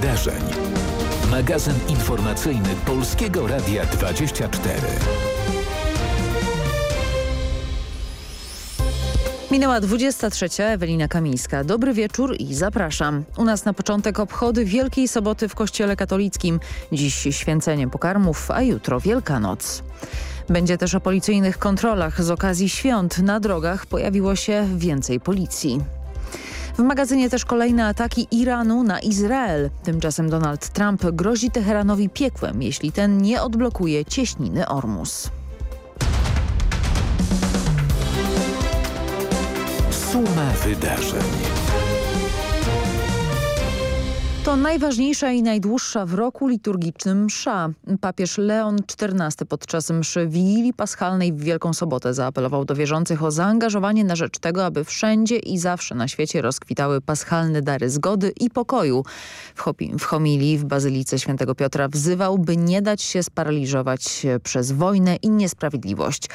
wydarzeń. Magazyn informacyjny Polskiego Radia 24. Minęła 23. Ewelina Kamińska. Dobry wieczór i zapraszam. U nas na początek obchody Wielkiej Soboty w Kościele Katolickim. Dziś święcenie pokarmów, a jutro Wielkanoc. Będzie też o policyjnych kontrolach. Z okazji świąt na drogach pojawiło się więcej policji. W magazynie też kolejne ataki Iranu na Izrael. Tymczasem Donald Trump grozi Teheranowi piekłem, jeśli ten nie odblokuje cieśniny Ormus. Suma wydarzeń. To najważniejsza i najdłuższa w roku liturgicznym msza. Papież Leon XIV podczas mszy Wigilii Paschalnej w Wielką Sobotę zaapelował do wierzących o zaangażowanie na rzecz tego, aby wszędzie i zawsze na świecie rozkwitały paschalne dary zgody i pokoju. W homilii w Bazylice Świętego Piotra wzywał, by nie dać się sparaliżować przez wojnę i niesprawiedliwość.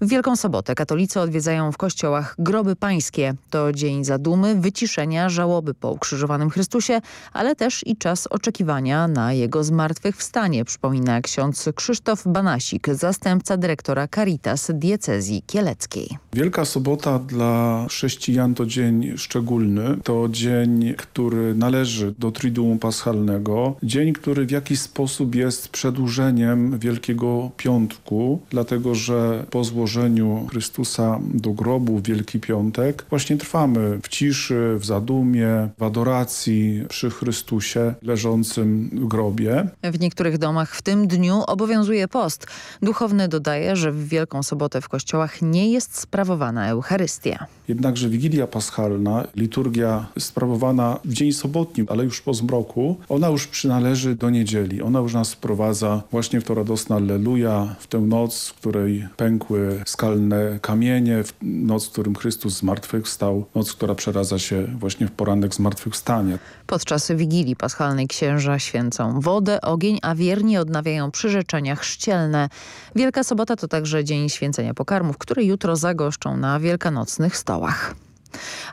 W Wielką Sobotę katolicy odwiedzają w kościołach groby pańskie. To dzień zadumy, wyciszenia, żałoby po ukrzyżowanym Chrystusie, ale też i czas oczekiwania na jego zmartwychwstanie, przypomina ksiądz Krzysztof Banasik, zastępca dyrektora Caritas diecezji kieleckiej. Wielka Sobota dla chrześcijan to dzień szczególny. To dzień, który należy do Triduum Paschalnego. Dzień, który w jakiś sposób jest przedłużeniem Wielkiego Piątku, dlatego że po złożeniu Chrystusa do grobu w Wielki Piątek właśnie trwamy w ciszy, w zadumie, w adoracji przy Chrystusie Chrystusie leżącym w grobie. W niektórych domach w tym dniu obowiązuje post. Duchowny dodaje, że w Wielką Sobotę w kościołach nie jest sprawowana Eucharystia. Jednakże Wigilia Paschalna, liturgia sprawowana w dzień sobotni, ale już po zmroku, ona już przynależy do niedzieli. Ona już nas wprowadza właśnie w to radosne Alleluja, w tę noc, w której pękły skalne kamienie, w noc, w którym Chrystus zmartwychwstał, noc, która przeradza się właśnie w poranek zmartwychwstania. Podczas Wigilii Paschalnej księża święcą wodę, ogień, a wierni odnawiają przyrzeczenia chrzcielne. Wielka Sobota to także dzień święcenia pokarmów, które jutro zagoszczą na wielkanocnych stołach.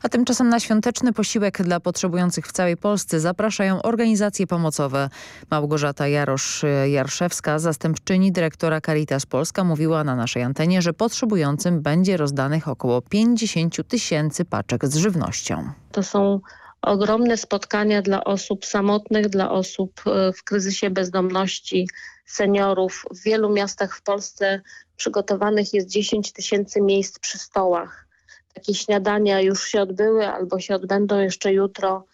A tymczasem na świąteczny posiłek dla potrzebujących w całej Polsce zapraszają organizacje pomocowe. Małgorzata Jarosz-Jarszewska, zastępczyni dyrektora Caritas Polska mówiła na naszej antenie, że potrzebującym będzie rozdanych około 50 tysięcy paczek z żywnością. To są ogromne spotkania dla osób samotnych, dla osób e, w kryzysie bezdomności, seniorów. W wielu miastach w Polsce przygotowanych jest 10 tysięcy miejsc przy stołach. Takie śniadania już się odbyły albo się odbędą jeszcze jutro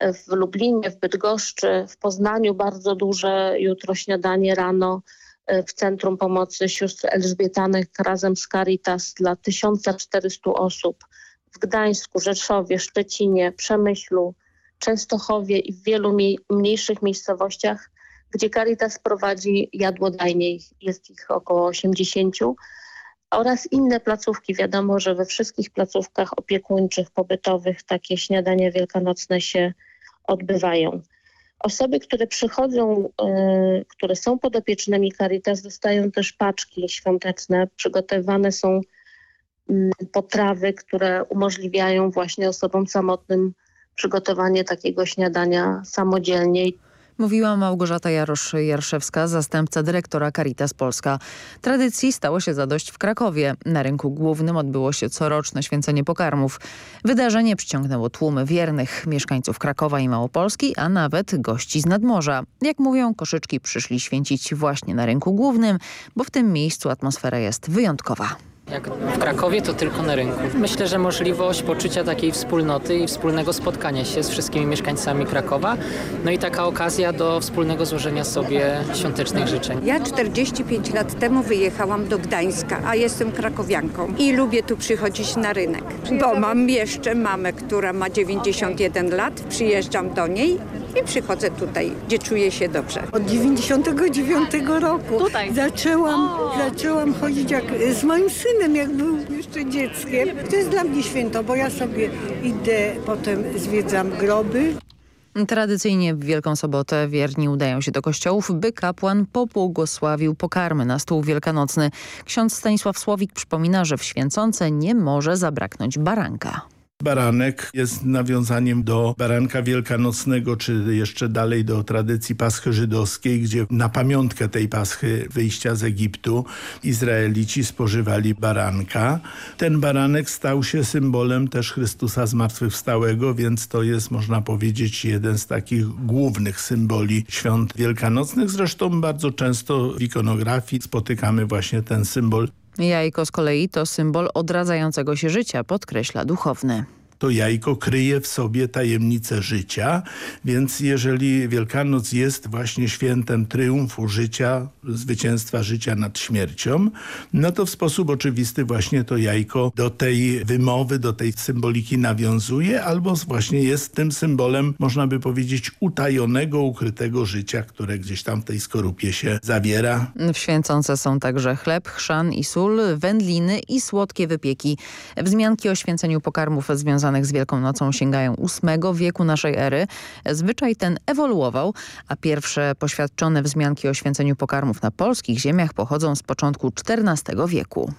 w Lublinie, w Bydgoszczy, w Poznaniu bardzo duże jutro śniadanie rano e, w Centrum Pomocy Sióstr Elżbietanych razem z Caritas dla 1400 osób w Gdańsku, Rzeszowie, Szczecinie, Przemyślu, Częstochowie i w wielu mniejszych miejscowościach, gdzie Caritas prowadzi jadłodajnie, jest ich około 80 oraz inne placówki. Wiadomo, że we wszystkich placówkach opiekuńczych, pobytowych takie śniadania wielkanocne się odbywają. Osoby, które przychodzą, y, które są podopiecznymi Caritas dostają też paczki świąteczne. Przygotowane są potrawy, które umożliwiają właśnie osobom samotnym przygotowanie takiego śniadania samodzielnie. Mówiła Małgorzata Jarosz-Jarszewska, zastępca dyrektora Caritas Polska. Tradycji stało się zadość w Krakowie. Na rynku głównym odbyło się coroczne święcenie pokarmów. Wydarzenie przyciągnęło tłumy wiernych mieszkańców Krakowa i Małopolski, a nawet gości z nadmorza. Jak mówią, koszyczki przyszli święcić właśnie na rynku głównym, bo w tym miejscu atmosfera jest wyjątkowa. Jak w Krakowie, to tylko na rynku. Myślę, że możliwość poczucia takiej wspólnoty i wspólnego spotkania się z wszystkimi mieszkańcami Krakowa, no i taka okazja do wspólnego złożenia sobie świątecznych życzeń. Ja 45 lat temu wyjechałam do Gdańska, a jestem krakowianką i lubię tu przychodzić na rynek, bo mam jeszcze mamę, która ma 91 lat, przyjeżdżam do niej i przychodzę tutaj, gdzie czuję się dobrze. Od 99 roku tutaj. Zaczęłam, zaczęłam chodzić jak z moim synem, jak był jeszcze dzieckiem. To jest dla mnie święto, bo ja sobie idę, potem zwiedzam groby. Tradycyjnie w Wielką Sobotę wierni udają się do kościołów, by kapłan pobłogosławił pokarmy na stół wielkanocny. Ksiądz Stanisław Słowik przypomina, że w święconce nie może zabraknąć baranka. Baranek jest nawiązaniem do baranka wielkanocnego, czy jeszcze dalej do tradycji paschy żydowskiej, gdzie na pamiątkę tej paschy wyjścia z Egiptu Izraelici spożywali baranka. Ten baranek stał się symbolem też Chrystusa Zmartwychwstałego, więc to jest, można powiedzieć, jeden z takich głównych symboli świąt wielkanocnych. Zresztą bardzo często w ikonografii spotykamy właśnie ten symbol Jajko z kolei to symbol odradzającego się życia, podkreśla duchowny to jajko kryje w sobie tajemnicę życia, więc jeżeli Wielkanoc jest właśnie świętem triumfu życia, zwycięstwa życia nad śmiercią, no to w sposób oczywisty właśnie to jajko do tej wymowy, do tej symboliki nawiązuje, albo właśnie jest tym symbolem, można by powiedzieć, utajonego, ukrytego życia, które gdzieś tam w tej skorupie się zawiera. W święcące są także chleb, chrzan i sól, wędliny i słodkie wypieki. Wzmianki o święceniu pokarmów związanych związanych z Wielką Nocą sięgają VIII wieku naszej ery. Zwyczaj ten ewoluował, a pierwsze poświadczone wzmianki o święceniu pokarmów na polskich ziemiach pochodzą z początku XIV wieku.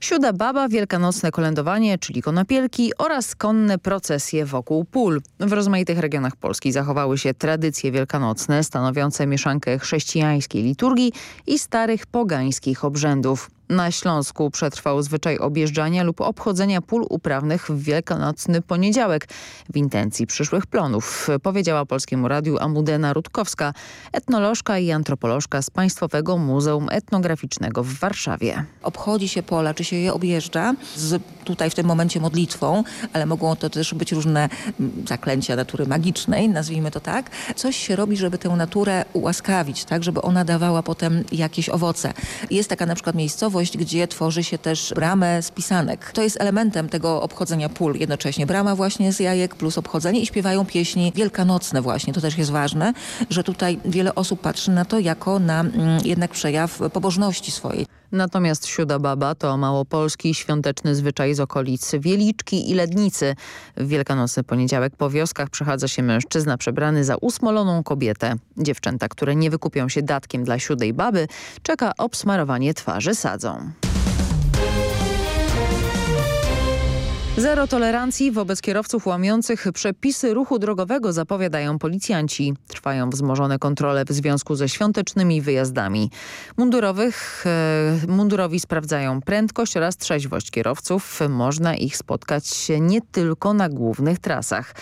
Siuda Baba, wielkanocne kolędowanie, czyli konopielki oraz konne procesje wokół pól. W rozmaitych regionach Polski zachowały się tradycje wielkanocne stanowiące mieszankę chrześcijańskiej liturgii i starych pogańskich obrzędów. Na Śląsku przetrwał zwyczaj objeżdżania lub obchodzenia pól uprawnych w wielkanocny poniedziałek w intencji przyszłych plonów, powiedziała Polskiemu Radiu Amudena Rutkowska, etnolożka i antropolożka z Państwowego Muzeum Etnograficznego w Warszawie. Obchodzi się pola, czy się je objeżdża z tutaj w tym momencie modlitwą, ale mogą to też być różne mm, zaklęcia natury magicznej, nazwijmy to tak. Coś się robi, żeby tę naturę ułaskawić, tak, żeby ona dawała potem jakieś owoce. Jest taka na przykład miejscowość, gdzie tworzy się też bramę z pisanek. To jest elementem tego obchodzenia pól jednocześnie. Brama właśnie z jajek plus obchodzenie i śpiewają pieśni wielkanocne właśnie. To też jest ważne, że tutaj wiele osób patrzy na to jako na mm, jednak przejaw pobożności swojej. Natomiast siuda baba to małopolski świąteczny zwyczaj z okolic Wieliczki i Lednicy. W wielkanocny poniedziałek po wioskach przechadza się mężczyzna przebrany za usmoloną kobietę. Dziewczęta, które nie wykupią się datkiem dla siudej baby, czeka obsmarowanie twarzy sadzą. Zero tolerancji wobec kierowców łamiących przepisy ruchu drogowego zapowiadają policjanci. Trwają wzmożone kontrole w związku ze świątecznymi wyjazdami. Mundurowych, e, mundurowi sprawdzają prędkość oraz trzeźwość kierowców. Można ich spotkać nie tylko na głównych trasach.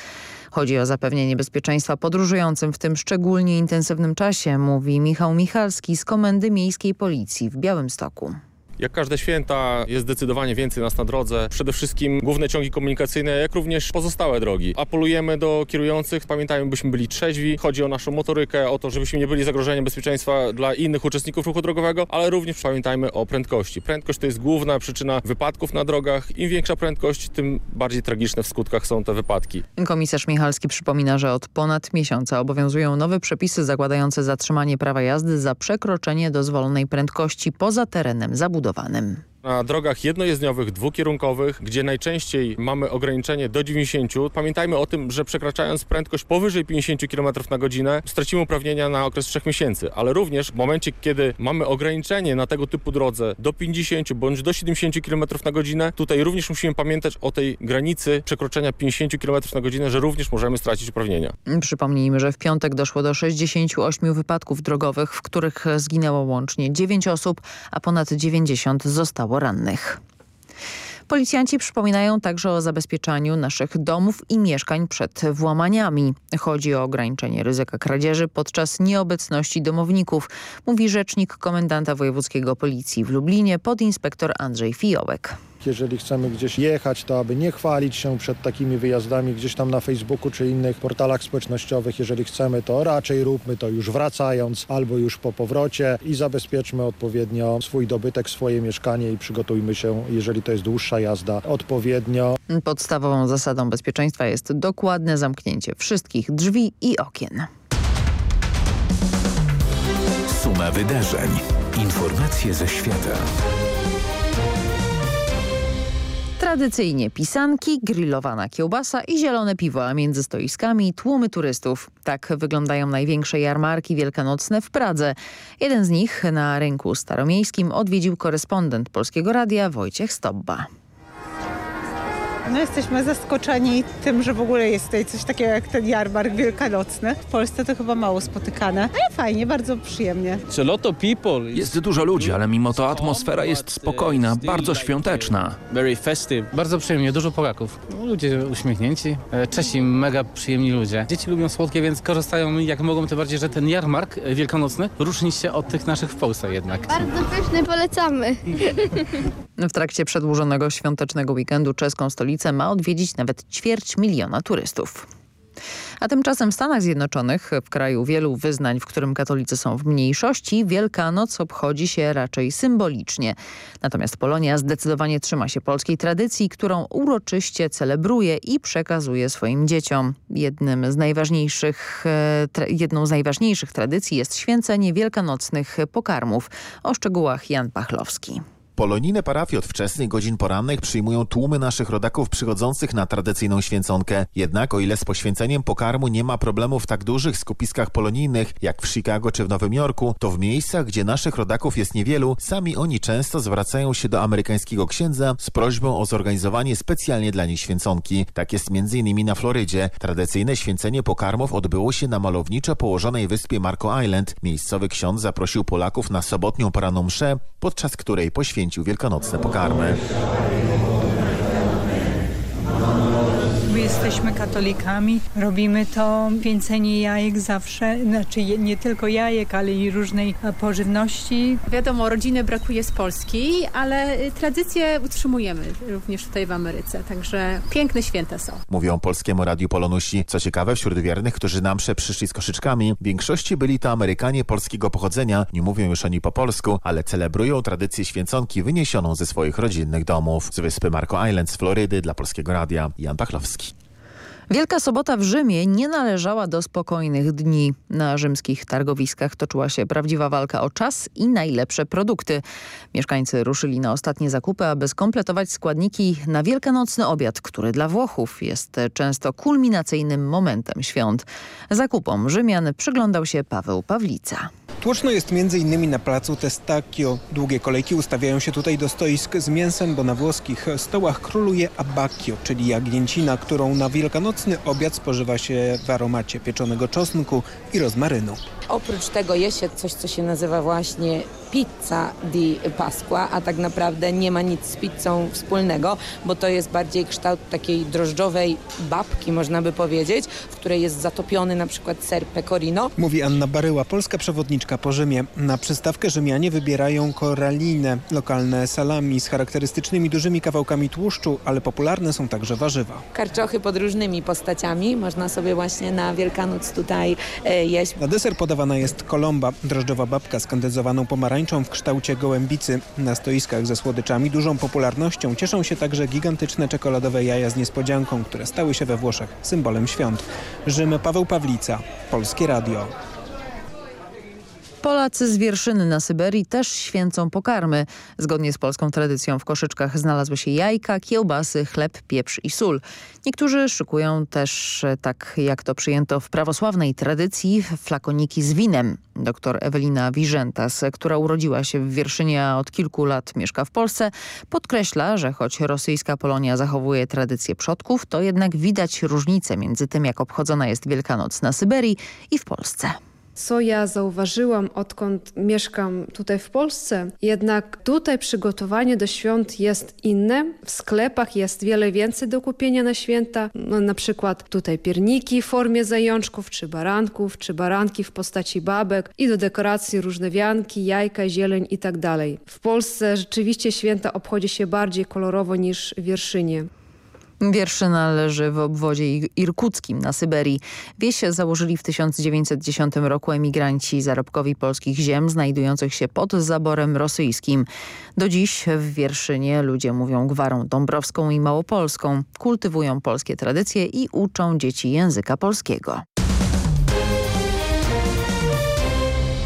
Chodzi o zapewnienie bezpieczeństwa podróżującym w tym szczególnie intensywnym czasie, mówi Michał Michalski z Komendy Miejskiej Policji w Białymstoku. Jak każde święta jest zdecydowanie więcej nas na drodze. Przede wszystkim główne ciągi komunikacyjne, jak również pozostałe drogi. Apelujemy do kierujących, pamiętajmy, byśmy byli trzeźwi. Chodzi o naszą motorykę, o to, żebyśmy nie byli zagrożeniem bezpieczeństwa dla innych uczestników ruchu drogowego, ale również pamiętajmy o prędkości. Prędkość to jest główna przyczyna wypadków na drogach. Im większa prędkość, tym bardziej tragiczne w skutkach są te wypadki. Komisarz Michalski przypomina, że od ponad miesiąca obowiązują nowe przepisy zakładające zatrzymanie prawa jazdy za przekroczenie dozwolonej prędkości poza terenem zabudowanym zaangażowanym. Na drogach jednojezdniowych, dwukierunkowych, gdzie najczęściej mamy ograniczenie do 90, pamiętajmy o tym, że przekraczając prędkość powyżej 50 km na godzinę stracimy uprawnienia na okres 3 miesięcy, ale również w momencie, kiedy mamy ograniczenie na tego typu drodze do 50 bądź do 70 km na godzinę, tutaj również musimy pamiętać o tej granicy przekroczenia 50 km na godzinę, że również możemy stracić uprawnienia. Przypomnijmy, że w piątek doszło do 68 wypadków drogowych, w których zginęło łącznie 9 osób, a ponad 90 zostało zostało rannych. Policjanci przypominają także o zabezpieczaniu naszych domów i mieszkań przed włamaniami. Chodzi o ograniczenie ryzyka kradzieży podczas nieobecności domowników, mówi rzecznik komendanta wojewódzkiego policji w Lublinie podinspektor Andrzej Fijołek. Jeżeli chcemy gdzieś jechać, to aby nie chwalić się przed takimi wyjazdami gdzieś tam na Facebooku czy innych portalach społecznościowych. Jeżeli chcemy, to raczej róbmy to już wracając albo już po powrocie i zabezpieczmy odpowiednio swój dobytek, swoje mieszkanie i przygotujmy się, jeżeli to jest dłuższa jazda, odpowiednio. Podstawową zasadą bezpieczeństwa jest dokładne zamknięcie wszystkich drzwi i okien. Suma wydarzeń. Informacje ze świata. Tradycyjnie pisanki, grillowana kiełbasa i zielone piwo, a między stoiskami tłumy turystów. Tak wyglądają największe jarmarki wielkanocne w Pradze. Jeden z nich na rynku staromiejskim odwiedził korespondent Polskiego Radia Wojciech Stobba. No jesteśmy zaskoczeni tym, że w ogóle jest tutaj coś takiego jak ten jarmark wielkanocny. W Polsce to chyba mało spotykane. Ale fajnie, bardzo przyjemnie. Jest dużo ludzi, ale mimo to atmosfera jest spokojna, bardzo świąteczna. Bardzo przyjemnie, dużo Polaków. Ludzie uśmiechnięci, e, Czesi mega przyjemni ludzie. Dzieci lubią słodkie, więc korzystają jak mogą, tym bardziej, że ten jarmark e, wielkanocny różni się od tych naszych w Polsce jednak. Bardzo pyszny, polecamy. W trakcie przedłużonego świątecznego weekendu czeską stolicę ma odwiedzić nawet ćwierć miliona turystów. A tymczasem w Stanach Zjednoczonych, w kraju wielu wyznań, w którym katolicy są w mniejszości, Wielkanoc obchodzi się raczej symbolicznie. Natomiast Polonia zdecydowanie trzyma się polskiej tradycji, którą uroczyście celebruje i przekazuje swoim dzieciom. Jednym z najważniejszych, e, jedną z najważniejszych tradycji jest święcenie wielkanocnych pokarmów. O szczegółach Jan Pachlowski. Polonijne parafie od wczesnych godzin porannych przyjmują tłumy naszych rodaków przychodzących na tradycyjną święconkę. Jednak o ile z poświęceniem pokarmu nie ma problemów w tak dużych skupiskach polonijnych jak w Chicago czy w Nowym Jorku, to w miejscach, gdzie naszych rodaków jest niewielu, sami oni często zwracają się do amerykańskiego księdza z prośbą o zorganizowanie specjalnie dla nich święconki. Tak jest m.in. na Florydzie. Tradycyjne święcenie pokarmów odbyło się na malowniczo położonej wyspie Marco Island. Miejscowy ksiądz zaprosił Polaków na sobotnią poranną mszę, podczas której poświęcił święcił wielkanocne pokarmy. My jesteśmy katolikami, robimy to więcenie jajek zawsze, znaczy nie tylko jajek, ale i różnej pożywności. Wiadomo, rodziny brakuje z Polski, ale tradycje utrzymujemy również tutaj w Ameryce, także piękne święta są. Mówią Polskiemu Radiu Polonusi. Co ciekawe, wśród wiernych, którzy nam msze przyszli z koszyczkami, w większości byli to Amerykanie polskiego pochodzenia, nie mówią już oni po polsku, ale celebrują tradycję święconki wyniesioną ze swoich rodzinnych domów. Z wyspy Marco Island z Florydy dla Polskiego Radia, Jan Pachlowski. Wielka Sobota w Rzymie nie należała do spokojnych dni. Na rzymskich targowiskach toczyła się prawdziwa walka o czas i najlepsze produkty. Mieszkańcy ruszyli na ostatnie zakupy, aby skompletować składniki na wielkanocny obiad, który dla Włochów jest często kulminacyjnym momentem świąt. Zakupom Rzymian przyglądał się Paweł Pawlica. Tłoczno jest m.in. na placu Testacchio. Długie kolejki ustawiają się tutaj do stoisk z mięsem, bo na włoskich stołach króluje abbacchio, czyli jagnięcina, którą na wielkanocny obiad spożywa się w aromacie pieczonego czosnku i rozmarynu. Oprócz tego je się coś, co się nazywa właśnie pizza di Pasqua, a tak naprawdę nie ma nic z pizzą wspólnego, bo to jest bardziej kształt takiej drożdżowej babki, można by powiedzieć, w której jest zatopiony na przykład ser pecorino. Mówi Anna Baryła, polska przewodniczka po Rzymie. Na przystawkę Rzymianie wybierają koralinę, lokalne salami z charakterystycznymi dużymi kawałkami tłuszczu, ale popularne są także warzywa. Karczochy pod różnymi postaciami można sobie właśnie na Wielkanoc tutaj e, jeść. Na deser podawana jest kolomba, drożdżowa babka z kondensowaną pomarańczą w kształcie gołębicy. Na stoiskach ze słodyczami dużą popularnością cieszą się także gigantyczne czekoladowe jaja z niespodzianką, które stały się we Włoszech symbolem świąt. Rzym Paweł Pawlica, Polskie Radio. Polacy z Wierszyny na Syberii też święcą pokarmy. Zgodnie z polską tradycją w koszyczkach znalazły się jajka, kiełbasy, chleb, pieprz i sól. Niektórzy szykują też, tak jak to przyjęto w prawosławnej tradycji, flakoniki z winem. Doktor Ewelina Wiżentas, która urodziła się w Wierszynie, a od kilku lat mieszka w Polsce, podkreśla, że choć rosyjska Polonia zachowuje tradycje przodków, to jednak widać różnicę między tym, jak obchodzona jest Wielkanoc na Syberii i w Polsce co ja zauważyłam, odkąd mieszkam tutaj w Polsce, jednak tutaj przygotowanie do świąt jest inne. W sklepach jest wiele więcej do kupienia na święta. No, na przykład tutaj pierniki w formie zajączków, czy baranków, czy baranki w postaci babek i do dekoracji różne wianki, jajka, zieleń i tak. W Polsce rzeczywiście święta obchodzi się bardziej kolorowo niż w Wierszynie. Wierszyna leży w obwodzie irkuckim na Syberii. Wieś założyli w 1910 roku emigranci zarobkowi polskich ziem znajdujących się pod zaborem rosyjskim. Do dziś w Wierszynie ludzie mówią gwarą dąbrowską i małopolską, kultywują polskie tradycje i uczą dzieci języka polskiego.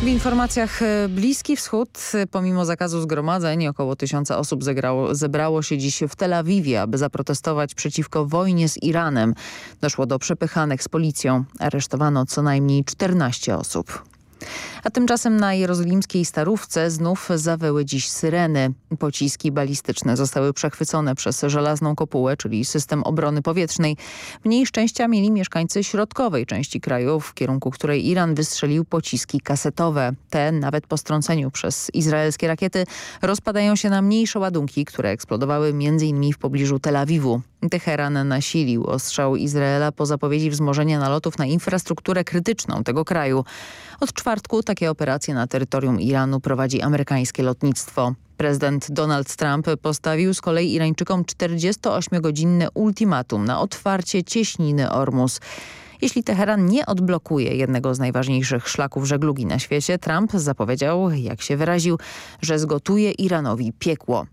W informacjach e, Bliski Wschód, e, pomimo zakazu zgromadzeń, około tysiąca osób zegrało, zebrało się dziś w Tel Awiwie, aby zaprotestować przeciwko wojnie z Iranem. Doszło do przepychanek z policją. Aresztowano co najmniej 14 osób. A tymczasem na jerozolimskiej Starówce znów zawyły dziś syreny. Pociski balistyczne zostały przechwycone przez żelazną kopułę, czyli system obrony powietrznej. Mniej szczęścia mieli mieszkańcy środkowej części kraju, w kierunku której Iran wystrzelił pociski kasetowe. Te, nawet po strąceniu przez izraelskie rakiety, rozpadają się na mniejsze ładunki, które eksplodowały m.in. w pobliżu Tel Awiwu. Teheran nasilił ostrzał Izraela po zapowiedzi wzmożenia nalotów na infrastrukturę krytyczną tego kraju. Od czwartku takie operacje na terytorium Iranu prowadzi amerykańskie lotnictwo. Prezydent Donald Trump postawił z kolei Irańczykom 48-godzinne ultimatum na otwarcie cieśniny Ormus. Jeśli Teheran nie odblokuje jednego z najważniejszych szlaków żeglugi na świecie, Trump zapowiedział, jak się wyraził, że zgotuje Iranowi piekło.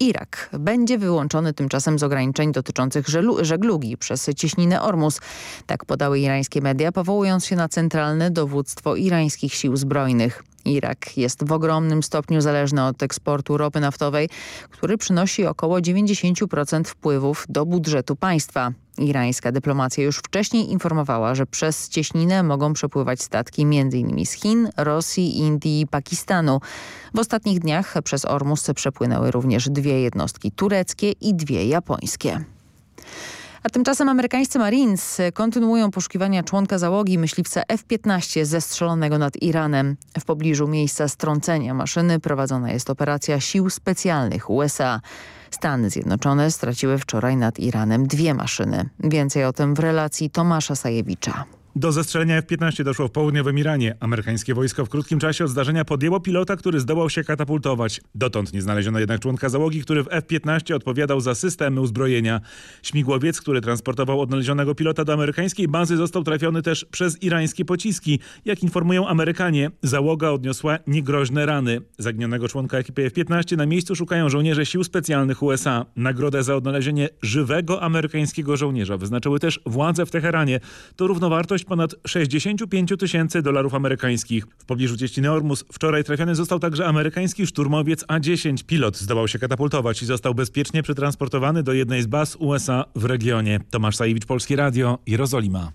Irak będzie wyłączony tymczasem z ograniczeń dotyczących żeglugi przez cieśninę Ormus. Tak podały irańskie media, powołując się na centralne dowództwo irańskich sił zbrojnych. Irak jest w ogromnym stopniu zależny od eksportu ropy naftowej, który przynosi około 90% wpływów do budżetu państwa. Irańska dyplomacja już wcześniej informowała, że przez cieśninę mogą przepływać statki m.in. z Chin, Rosji, Indii i Pakistanu. W ostatnich dniach przez Ormus przepłynęły również dwie jednostki tureckie i dwie japońskie. A tymczasem amerykańscy Marines kontynuują poszukiwania członka załogi myśliwca F-15 zestrzelonego nad Iranem. W pobliżu miejsca strącenia maszyny prowadzona jest operacja sił specjalnych USA. Stany Zjednoczone straciły wczoraj nad Iranem dwie maszyny. Więcej o tym w relacji Tomasza Sajewicza. Do zestrzelenia F-15 doszło w południowym Iranie. Amerykańskie wojsko w krótkim czasie od zdarzenia podjęło pilota, który zdołał się katapultować. Dotąd nie znaleziono jednak członka załogi, który w F-15 odpowiadał za systemy uzbrojenia. Śmigłowiec, który transportował odnalezionego pilota do amerykańskiej bazy został trafiony też przez irańskie pociski. Jak informują Amerykanie, załoga odniosła niegroźne rany. Zaginionego członka ekipy F-15 na miejscu szukają żołnierze sił specjalnych USA. Nagrodę za odnalezienie żywego amerykańskiego żołnierza wyznaczyły też władze w Teheranie. To równowartość ponad 65 tysięcy dolarów amerykańskich. W pobliżu cieśniny Ormus wczoraj trafiony został także amerykański szturmowiec A-10. Pilot zdołał się katapultować i został bezpiecznie przetransportowany do jednej z baz USA w regionie. Tomasz Sajewicz, Polskie Radio, Jerozolima.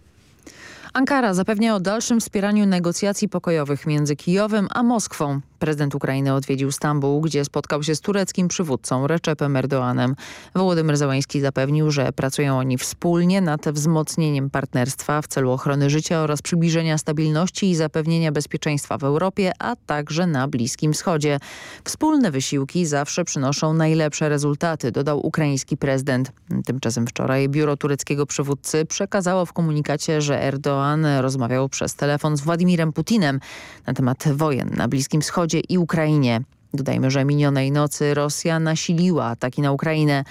Ankara zapewnia o dalszym wspieraniu negocjacji pokojowych między Kijowem a Moskwą. Prezydent Ukrainy odwiedził Stambuł, gdzie spotkał się z tureckim przywódcą Recepem Erdoanem. Wołodymyr Załański zapewnił, że pracują oni wspólnie nad wzmocnieniem partnerstwa w celu ochrony życia oraz przybliżenia stabilności i zapewnienia bezpieczeństwa w Europie, a także na Bliskim Wschodzie. Wspólne wysiłki zawsze przynoszą najlepsze rezultaty, dodał ukraiński prezydent. Tymczasem wczoraj biuro tureckiego przywódcy przekazało w komunikacie, że Erdoğan rozmawiał przez telefon z Władimirem Putinem na temat wojen na Bliskim Wschodzie i Ukrainie. Dodajmy, że minionej nocy Rosja nasiliła ataki na Ukrainę.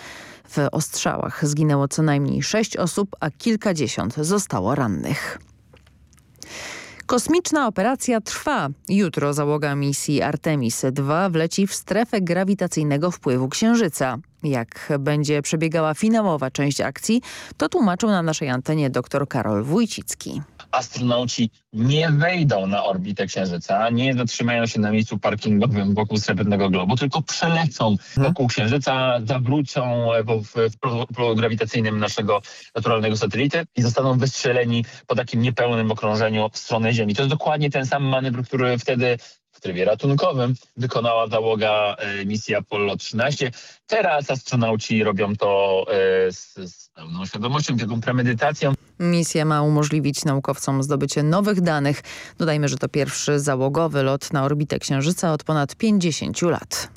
W ostrzałach zginęło co najmniej sześć osób, a kilkadziesiąt zostało rannych. Kosmiczna operacja trwa. Jutro załoga misji Artemis II wleci w strefę grawitacyjnego wpływu Księżyca. Jak będzie przebiegała finałowa część akcji, to tłumaczył na naszej antenie dr Karol Wójcicki astronauci nie wejdą na orbitę Księżyca, nie zatrzymają się na miejscu parkingowym wokół Srebrnego Globu, tylko przelecą wokół Księżyca, zawrócą w, w polu grawitacyjnym naszego naturalnego satelity i zostaną wystrzeleni po takim niepełnym okrążeniu w stronę Ziemi. To jest dokładnie ten sam manewr, który wtedy w trybie ratunkowym wykonała załoga e, misji Apollo 13. Teraz astronauci robią to e, z, z pełną świadomością, taką premedytacją. Misja ma umożliwić naukowcom zdobycie nowych danych. Dodajmy, że to pierwszy załogowy lot na orbitę Księżyca od ponad 50 lat.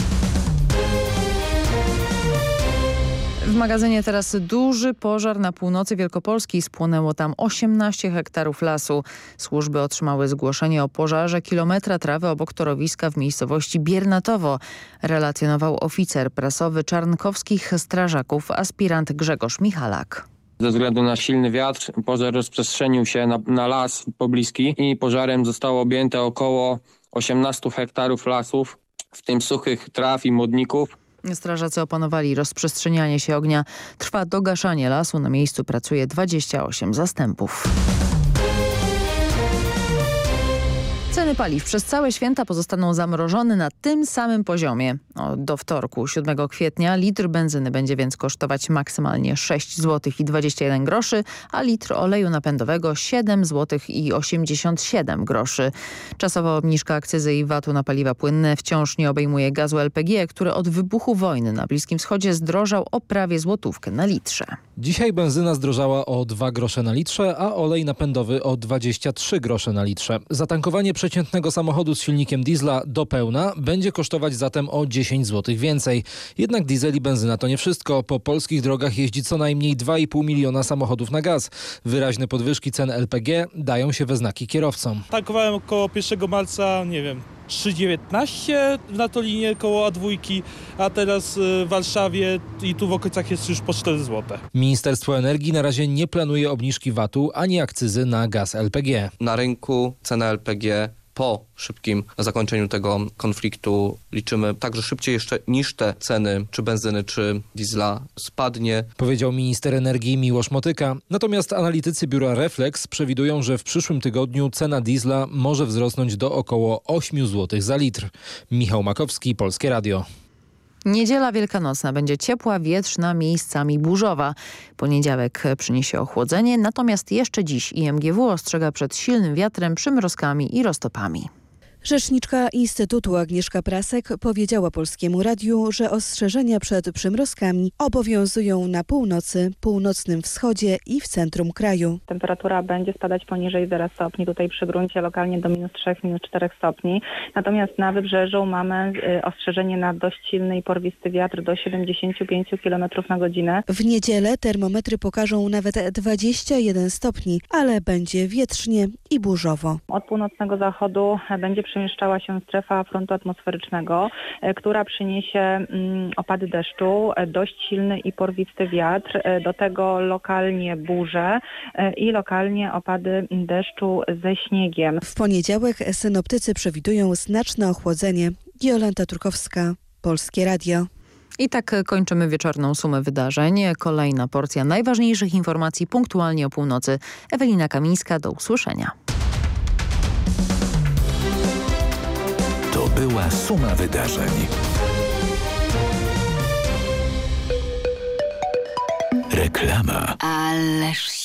W magazynie teraz duży pożar na północy Wielkopolski. Spłonęło tam 18 hektarów lasu. Służby otrzymały zgłoszenie o pożarze kilometra trawy obok torowiska w miejscowości Biernatowo. Relacjonował oficer prasowy czarnkowskich strażaków, aspirant Grzegorz Michalak. Ze względu na silny wiatr pożar rozprzestrzenił się na, na las pobliski i pożarem zostało objęte około 18 hektarów lasów, w tym suchych traw i modników. Strażacy opanowali rozprzestrzenianie się ognia. Trwa dogaszanie lasu. Na miejscu pracuje 28 zastępów. Ceny paliw przez całe święta pozostaną zamrożone na tym samym poziomie. Do wtorku 7 kwietnia litr benzyny będzie więc kosztować maksymalnie 6 zł i 21 groszy, a litr oleju napędowego 7 zł i 87 groszy. Czasowa obniżka akcyzy i VAT-u na paliwa płynne wciąż nie obejmuje gazu LPG, który od wybuchu wojny na Bliskim Wschodzie zdrożał o prawie złotówkę na litrze. Dzisiaj benzyna zdrożała o 2 grosze na litrze, a olej napędowy o 23 grosze na litrze. Zatankowanie przeciętnego samochodu z silnikiem diesla do pełna będzie kosztować zatem o 10 zł więcej. Jednak diesel i benzyna to nie wszystko. Po polskich drogach jeździ co najmniej 2,5 miliona samochodów na gaz. Wyraźne podwyżki cen LPG dają się we znaki kierowcom. Tankowałem około 1 marca, nie wiem, 3,19 na to linię koło A2, a teraz y, w Warszawie i tu w okolicach jest już po 4 zł. Ministerstwo Energii na razie nie planuje obniżki VAT-u ani akcyzy na gaz LPG. Na rynku cena LPG po szybkim zakończeniu tego konfliktu liczymy także szybciej jeszcze niż te ceny czy benzyny czy diesla spadnie. Powiedział minister energii Miłosz Motyka. Natomiast analitycy biura Reflex przewidują, że w przyszłym tygodniu cena diesla może wzrosnąć do około 8 zł za litr. Michał Makowski, Polskie Radio. Niedziela wielkanocna będzie ciepła, wietrzna, miejscami burzowa. Poniedziałek przyniesie ochłodzenie, natomiast jeszcze dziś IMGW ostrzega przed silnym wiatrem, przymrozkami i roztopami. Rzeczniczka Instytutu Agnieszka Prasek powiedziała Polskiemu Radiu, że ostrzeżenia przed przymrozkami obowiązują na północy, północnym wschodzie i w centrum kraju. Temperatura będzie spadać poniżej 0 stopni, tutaj przy gruncie lokalnie do minus 3, minus 4 stopni. Natomiast na wybrzeżu mamy y, ostrzeżenie na dość silny i porwisty wiatr do 75 km na godzinę. W niedzielę termometry pokażą nawet 21 stopni, ale będzie wietrznie i burzowo. Od północnego zachodu będzie przemieszczała się strefa frontu atmosferycznego, e, która przyniesie mm, opady deszczu, e, dość silny i porwisty wiatr, e, do tego lokalnie burze i lokalnie opady deszczu ze śniegiem. W poniedziałek synoptycy przewidują znaczne ochłodzenie. Jolanta Turkowska, Polskie Radio. I tak kończymy wieczorną sumę wydarzeń. Kolejna porcja najważniejszych informacji punktualnie o północy. Ewelina Kamińska, do usłyszenia. To była suma wydarzeń. Reklama. Ależ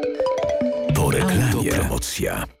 Promocja.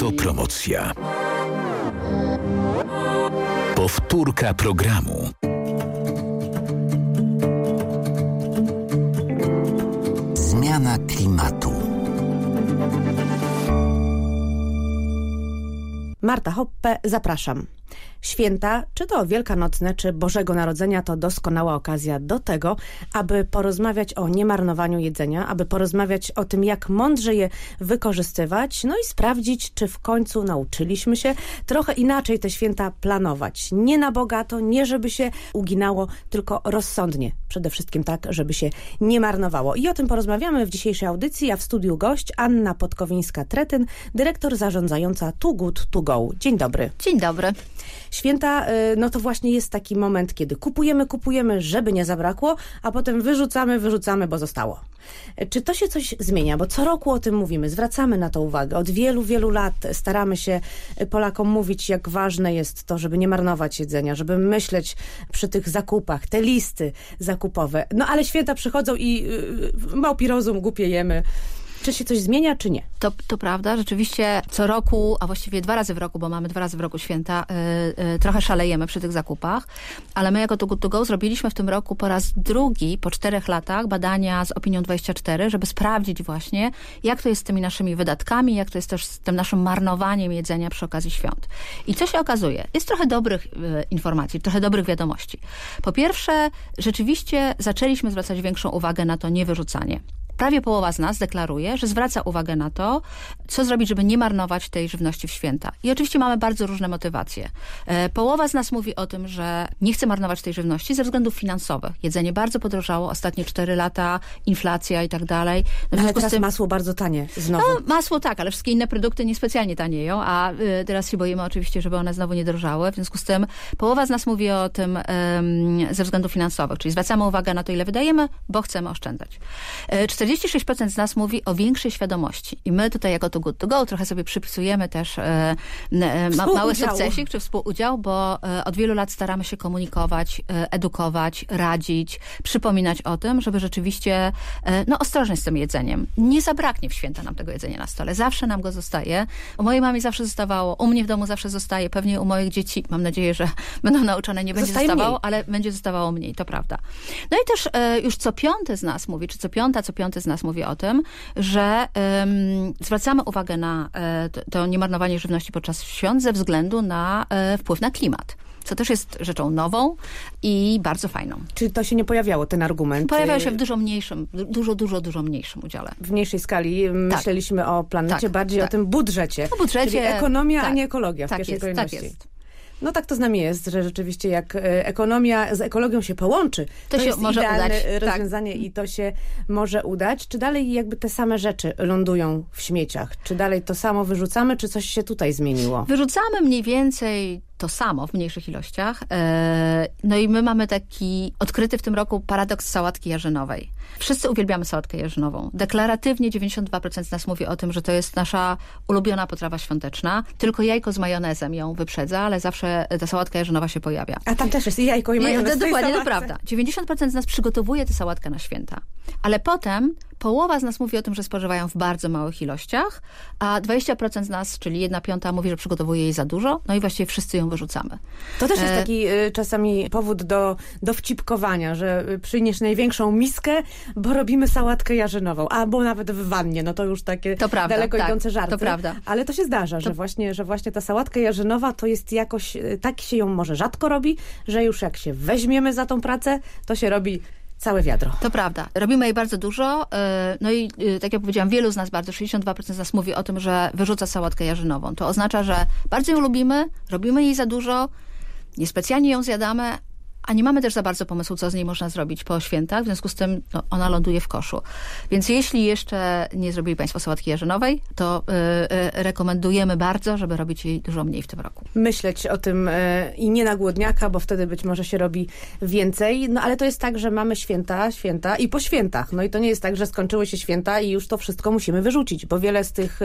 Autopromocja. Powtórka programu. Zmiana klimatu. Marta Hoppe, zapraszam. Święta, czy to wielkanocne, czy Bożego Narodzenia, to doskonała okazja do tego, aby porozmawiać o niemarnowaniu jedzenia, aby porozmawiać o tym, jak mądrze je wykorzystywać, no i sprawdzić, czy w końcu nauczyliśmy się trochę inaczej te święta planować. Nie na bogato, nie żeby się uginało, tylko rozsądnie. Przede wszystkim tak, żeby się nie marnowało. I o tym porozmawiamy w dzisiejszej audycji, a w studiu gość Anna Podkowińska-Tretyn, dyrektor zarządzająca Too Good. Dzień dobry. Dzień dobry. Święta, no to właśnie jest taki moment, kiedy kupujemy, kupujemy, żeby nie zabrakło, a potem wyrzucamy, wyrzucamy, bo zostało. Czy to się coś zmienia? Bo co roku o tym mówimy, zwracamy na to uwagę. Od wielu, wielu lat staramy się Polakom mówić, jak ważne jest to, żeby nie marnować jedzenia, żeby myśleć przy tych zakupach, te listy zakupowe. No ale święta przychodzą i yy, małpi rozum, głupiejemy. Czy się coś zmienia, czy nie? To, to prawda, rzeczywiście co roku, a właściwie dwa razy w roku, bo mamy dwa razy w roku święta, y, y, trochę szalejemy przy tych zakupach, ale my jako Too Good To Go zrobiliśmy w tym roku po raz drugi, po czterech latach badania z Opinią 24, żeby sprawdzić właśnie, jak to jest z tymi naszymi wydatkami, jak to jest też z tym naszym marnowaniem jedzenia przy okazji świąt. I co się okazuje? Jest trochę dobrych y, informacji, trochę dobrych wiadomości. Po pierwsze, rzeczywiście zaczęliśmy zwracać większą uwagę na to niewyrzucanie prawie połowa z nas deklaruje, że zwraca uwagę na to, co zrobić, żeby nie marnować tej żywności w święta. I oczywiście mamy bardzo różne motywacje. E, połowa z nas mówi o tym, że nie chce marnować tej żywności ze względów finansowych. Jedzenie bardzo podrożało, ostatnie 4 lata, inflacja i tak dalej. No ale teraz tym... masło bardzo tanie znowu. No, masło tak, ale wszystkie inne produkty niespecjalnie tanieją, a y, teraz się boimy oczywiście, żeby one znowu nie drożały. W związku z tym połowa z nas mówi o tym ze względów finansowych, czyli zwracamy uwagę na to, ile wydajemy, bo chcemy oszczędzać. 40 e, 46% z nas mówi o większej świadomości. I my tutaj jako to Good To Go trochę sobie przypisujemy też e, e, ma, mały sukcesik czy współudział, bo e, od wielu lat staramy się komunikować, e, edukować, radzić, przypominać o tym, żeby rzeczywiście e, no, ostrożnie z tym jedzeniem. Nie zabraknie w święta nam tego jedzenia na stole. Zawsze nam go zostaje. U mojej mamie zawsze zostawało, u mnie w domu zawsze zostaje, pewnie u moich dzieci, mam nadzieję, że będą nauczone, nie będzie zostaje zostawało, mniej. ale będzie zostawało mniej, to prawda. No i też e, już co piąty z nas mówi, czy co piąta, co piąty z nas mówi o tym, że um, zwracamy uwagę na e, to, to niemarnowanie żywności podczas świąt ze względu na e, wpływ na klimat co też jest rzeczą nową i bardzo fajną. Czy to się nie pojawiało, ten argument? Pojawiał się w dużo mniejszym, dużo, dużo, dużo mniejszym udziale. W mniejszej skali tak. myśleliśmy o planecie, tak, bardziej tak. o tym budżecie. O budżecie. Czyli ekonomia, a tak. nie ekologia w tak pierwszej jest, kolejności. Tak jest. No tak to z nami jest, że rzeczywiście jak e, ekonomia z ekologią się połączy, to, to się jest może idealne udać. Tak. rozwiązanie tak. i to się może udać. Czy dalej jakby te same rzeczy lądują w śmieciach? Czy dalej to samo wyrzucamy, czy coś się tutaj zmieniło? Wyrzucamy mniej więcej to samo w mniejszych ilościach. E, no i my mamy taki odkryty w tym roku paradoks sałatki jarzynowej. Wszyscy uwielbiamy sałatkę jarzynową. Deklaratywnie 92% z nas mówi o tym, że to jest nasza ulubiona potrawa świąteczna. Tylko jajko z majonezem ją wyprzedza, ale zawsze ta sałatka jarzynowa się pojawia. A tam też jest i jajko i majonez. Dokładnie, to prawda. 90% z nas przygotowuje tę sałatkę na święta. Ale potem połowa z nas mówi o tym, że spożywają w bardzo małych ilościach, a 20% z nas, czyli jedna piąta, mówi, że przygotowuje jej za dużo, no i właściwie wszyscy ją wyrzucamy. To też jest e, taki y, czasami powód do, do wcipkowania, że y, przyniesz największą miskę, bo robimy sałatkę jarzynową, albo nawet w wannie, no to już takie to prawda, daleko tak, idące żarty. To prawda. Ale to się zdarza, to... że, właśnie, że właśnie ta sałatka jarzynowa to jest jakoś, y, tak się ją może rzadko robi, że już jak się weźmiemy za tą pracę, to się robi całe wiadro. To prawda. Robimy jej bardzo dużo. E, no i e, tak jak powiedziałam, wielu z nas, bardzo 62% z nas mówi o tym, że wyrzuca sałatkę jarzynową. To oznacza, że bardzo ją lubimy, robimy jej za dużo, niespecjalnie ją zjadamy, a nie mamy też za bardzo pomysłu, co z niej można zrobić po świętach, w związku z tym no, ona ląduje w koszu. Więc jeśli jeszcze nie zrobili Państwo sałatki jarzynowej, to y, y, rekomendujemy bardzo, żeby robić jej dużo mniej w tym roku. Myśleć o tym y, i nie na głodniaka, bo wtedy być może się robi więcej. No ale to jest tak, że mamy święta, święta i po świętach. No i to nie jest tak, że skończyły się święta i już to wszystko musimy wyrzucić, bo wiele z tych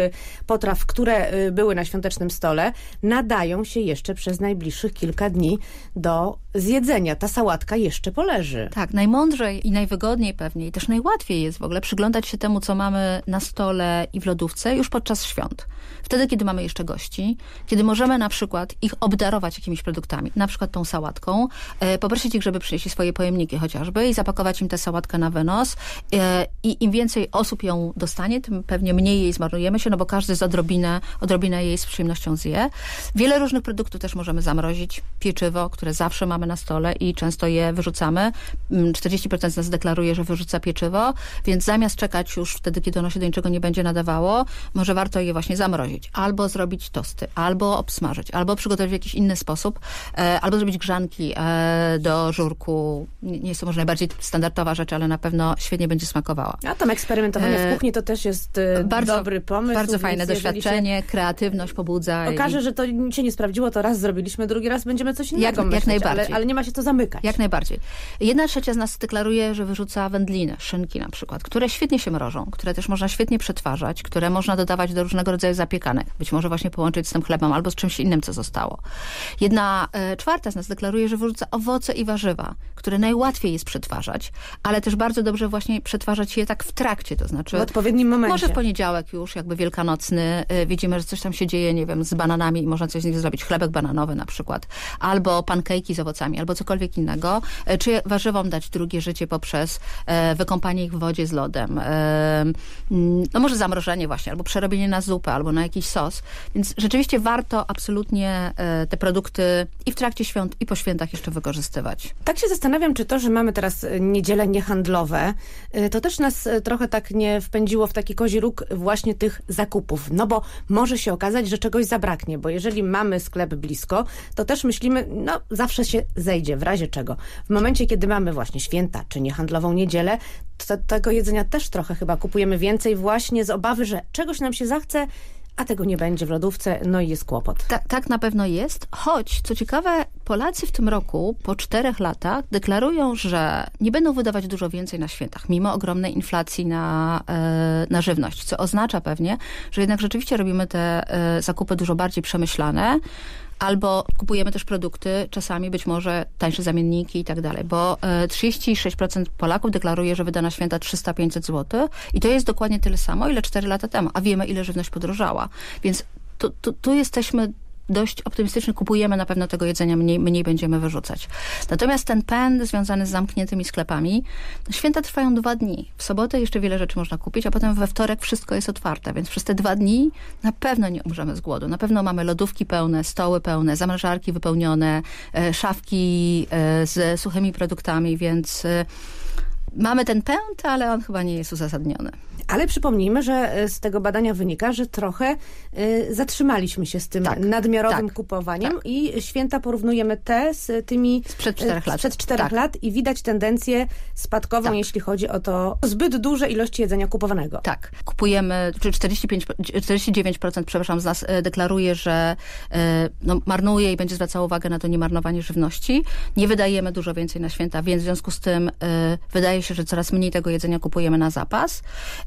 potraw, które były na świątecznym stole, nadają się jeszcze przez najbliższych kilka dni do zjedzenia. Ta sałatka jeszcze poleży. Tak, najmądrzej i najwygodniej pewnie i też najłatwiej jest w ogóle przyglądać się temu, co mamy na stole i w lodówce już podczas świąt. Wtedy, kiedy mamy jeszcze gości, kiedy możemy na przykład ich obdarować jakimiś produktami, na przykład tą sałatką, e, poprosić ich, żeby przynieśli swoje pojemniki chociażby i zapakować im tę sałatkę na wynos e, i im więcej osób ją dostanie, tym pewnie mniej jej zmarnujemy się, no bo każdy z odrobinę, odrobinę jej z przyjemnością zje. Wiele różnych produktów też możemy zamrozić. Pieczywo, które zawsze mamy na stole i często je wyrzucamy. 40% mm, z nas deklaruje, że wyrzuca pieczywo, więc zamiast czekać już wtedy, kiedy ono się do niczego nie będzie nadawało, może warto je właśnie zamrozić. Albo zrobić tosty, albo obsmażyć, albo przygotować w jakiś inny sposób, e, albo zrobić grzanki e, do żurku. Nie jest to może najbardziej standardowa rzecz, ale na pewno świetnie będzie smakowała. A tam eksperymentowanie w e, kuchni to też jest bardzo, dobry pomysł. Bardzo fajne doświadczenie, kreatywność pobudza. Okaże, i... że to się nie sprawdziło, to raz zrobiliśmy, drugi raz będziemy coś innego jak, myśleć, jak najbardziej. Ale, ale nie ma się co zamykać. Jak najbardziej. Jedna trzecia z nas deklaruje, że wyrzuca wędliny, szynki na przykład, które świetnie się mrożą, które też można świetnie przetwarzać, które można dodawać do różnego rodzaju zapiekanek. Być może właśnie połączyć z tym chlebem albo z czymś innym, co zostało. Jedna e, czwarta z nas deklaruje, że wyrzuca owoce i warzywa, które najłatwiej jest przetwarzać, ale też bardzo dobrze właśnie przetwarzać je tak w trakcie, to znaczy... W odpowiednim momencie. Może w poniedziałek już, jakby wielkanocny, y, widzimy, że coś tam się dzieje, nie wiem, z bananami i można coś z nich zrobić, chlebek bananowy na przykład, albo pankejki z owocami, albo cokolwiek innego, y, czy warzywom dać drugie życie poprzez e, wykąpanie ich w wodzie z lodem, e, mm, no może zamrożenie właśnie, albo przerobienie na zupę, albo na jakiś sos. Więc rzeczywiście warto absolutnie e, te produkty i w trakcie świąt, i po świętach jeszcze wykorzystywać. Tak się zastanawiam, czy to, że mamy teraz niedziele niehandlowe, to też nas trochę tak nie wpędziło w taki kozi róg właśnie tych zakupów. No bo może się okazać, że czegoś zabraknie, bo jeżeli mamy sklep blisko, to też myślimy, no zawsze się zejdzie, razie czego. W momencie, kiedy mamy właśnie święta, czy niehandlową niedzielę, to tego jedzenia też trochę chyba kupujemy więcej właśnie z obawy, że czegoś nam się zachce, a tego nie będzie w lodówce, no i jest kłopot. Ta, tak na pewno jest, choć co ciekawe, Polacy w tym roku po czterech latach deklarują, że nie będą wydawać dużo więcej na świętach, mimo ogromnej inflacji na, e, na żywność, co oznacza pewnie, że jednak rzeczywiście robimy te e, zakupy dużo bardziej przemyślane, albo kupujemy też produkty, czasami być może tańsze zamienniki i tak dalej, bo e, 36% Polaków deklaruje, że wyda na święta 300-500 zł i to jest dokładnie tyle samo, ile 4 lata temu, a wiemy, ile żywność podrożała. Więc tu, tu, tu jesteśmy dość optymistycznie kupujemy na pewno tego jedzenia, mniej, mniej będziemy wyrzucać. Natomiast ten pęd związany z zamkniętymi sklepami, święta trwają dwa dni. W sobotę jeszcze wiele rzeczy można kupić, a potem we wtorek wszystko jest otwarte, więc przez te dwa dni na pewno nie umrzemy z głodu. Na pewno mamy lodówki pełne, stoły pełne, zamrażarki wypełnione, e, szafki e, z suchymi produktami, więc e, mamy ten pęd, ale on chyba nie jest uzasadniony. Ale przypomnijmy, że y, z tego badania wynika, że trochę y, zatrzymaliśmy się z tym Tak, nadmiarowym tak, kupowaniem tak. i święta porównujemy te z tymi Sprzed czterech y, lat. sprzed czterech Tak. lat i widać tendencję spadkową, Tak. jeśli chodzi o to zbyt duże ilości jedzenia kupowanego. Tak. Kupujemy, czy 45, 49% przepraszam, z nas e, deklaruje, że e, no, marnuje i będzie zwracało uwagę na to niemarnowanie żywności. Nie wydajemy dużo więcej na święta, więc w związku z tym e, wydaje się, że coraz mniej tego jedzenia kupujemy na zapas.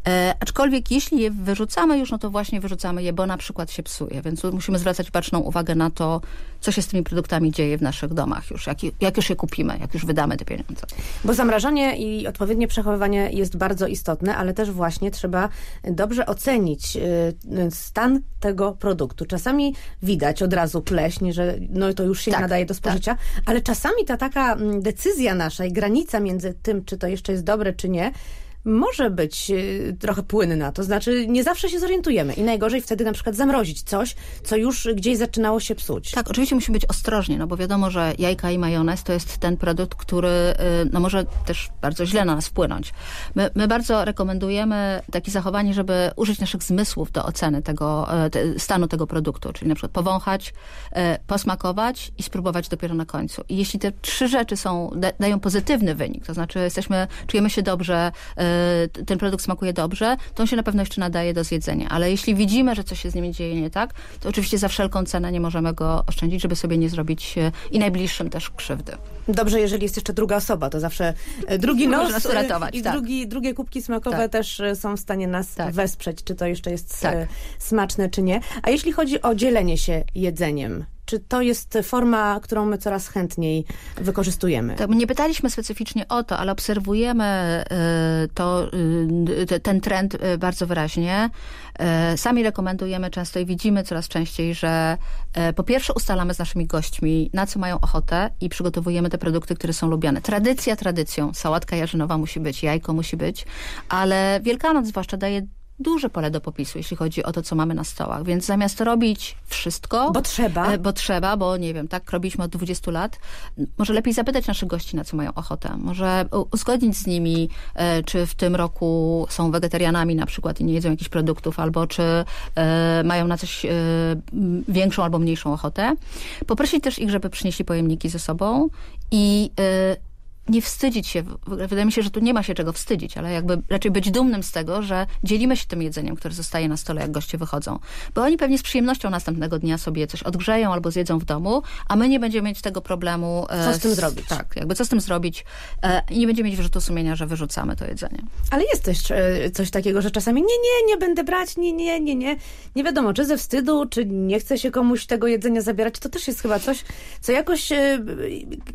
E, aczkolwiek jeśli je wyrzucamy już, no to właśnie wyrzucamy je, bo na przykład się psuje, więc musimy zwracać baczną uwagę na to, co się z tymi produktami dzieje w naszych domach już, jak, jak już je kupimy, jak już wydamy te pieniądze. Bo zamrażanie i odpowiednie przechowywanie jest bardzo istotne, ale też właśnie trzeba dobrze ocenić y, stan tego produktu. Czasami widać od razu pleśń, że no to już się Tak, nadaje do spożycia, ale czasami ta taka mm, decyzja nasza i granica między tym, czy to jeszcze jest dobre, czy nie, może być y, trochę płynna. To znaczy nie zawsze się zorientujemy i najgorzej wtedy na przykład zamrozić coś, co już gdzieś zaczynało się psuć. Tak, oczywiście musimy być ostrożni, no bo wiadomo, że jajka i majonez to jest ten produkt, który y, no może też bardzo źle na nas wpłynąć. My, my bardzo rekomendujemy takie zachowanie, żeby użyć naszych zmysłów do oceny tego e, te, stanu tego produktu, czyli na przykład powąchać, e, posmakować i spróbować dopiero na końcu. I jeśli te trzy rzeczy są, da, dają pozytywny wynik, to znaczy jesteśmy, czujemy się dobrze, e, ten produkt smakuje dobrze, to on się na pewno jeszcze nadaje do zjedzenia. Ale jeśli widzimy, że coś się z nim dzieje nie tak, to oczywiście za wszelką cenę nie możemy go oszczędzić, żeby sobie nie zrobić e, i najbliższym też krzywdy. Dobrze, jeżeli jest jeszcze druga osoba, to zawsze e, drugi nos nas e, uratować, i tak. drugi, drugie kubki smakowe Tak. też e, są w stanie nas wesprzeć, czy to jeszcze jest Tak. smaczne, czy nie. A jeśli chodzi o dzielenie się jedzeniem, czy to jest forma, którą my coraz chętniej wykorzystujemy? Tak, nie pytaliśmy specyficznie o to, ale obserwujemy to, te- ten trend bardzo wyraźnie. E, Sami rekomendujemy często i widzimy coraz częściej, że e, po pierwsze ustalamy z naszymi gośćmi, na co mają ochotę i przygotowujemy te produkty, które są lubiane. Tradycja tradycją. Sałatka jarzynowa musi być, jajko musi być, ale Wielkanoc zwłaszcza daje duże pole do popisu, jeśli chodzi o to, co mamy na stołach. Więc zamiast robić wszystko... Bo trzeba. e, Bo trzeba, bo nie wiem, tak robiliśmy od 20 lat. Może lepiej zapytać naszych gości, na co mają ochotę. Może uzgodnić z nimi, e, czy w tym roku są wegetarianami na przykład i nie jedzą jakichś produktów, albo czy e, mają na coś większą albo mniejszą ochotę. Poprosić też ich, żeby przynieśli pojemniki ze sobą i nie wstydzić się. Wydaje mi się, że tu nie ma się czego wstydzić, ale jakby raczej być dumnym z tego, że dzielimy się tym jedzeniem, które zostaje na stole, jak goście wychodzą. Bo oni pewnie z przyjemnością następnego dnia sobie coś odgrzeją albo zjedzą w domu, a my nie będziemy mieć tego problemu. e, Co z tym zrobić? Tak, jakby co z tym zrobić e, i nie będziemy mieć wyrzutu sumienia, że wyrzucamy to jedzenie. Ale jest też coś takiego, że czasami nie, nie, nie będę brać, nie, nie, nie, nie. Nie wiadomo, czy ze wstydu, czy nie chce się komuś tego jedzenia zabierać. To też jest chyba coś, co jakoś e,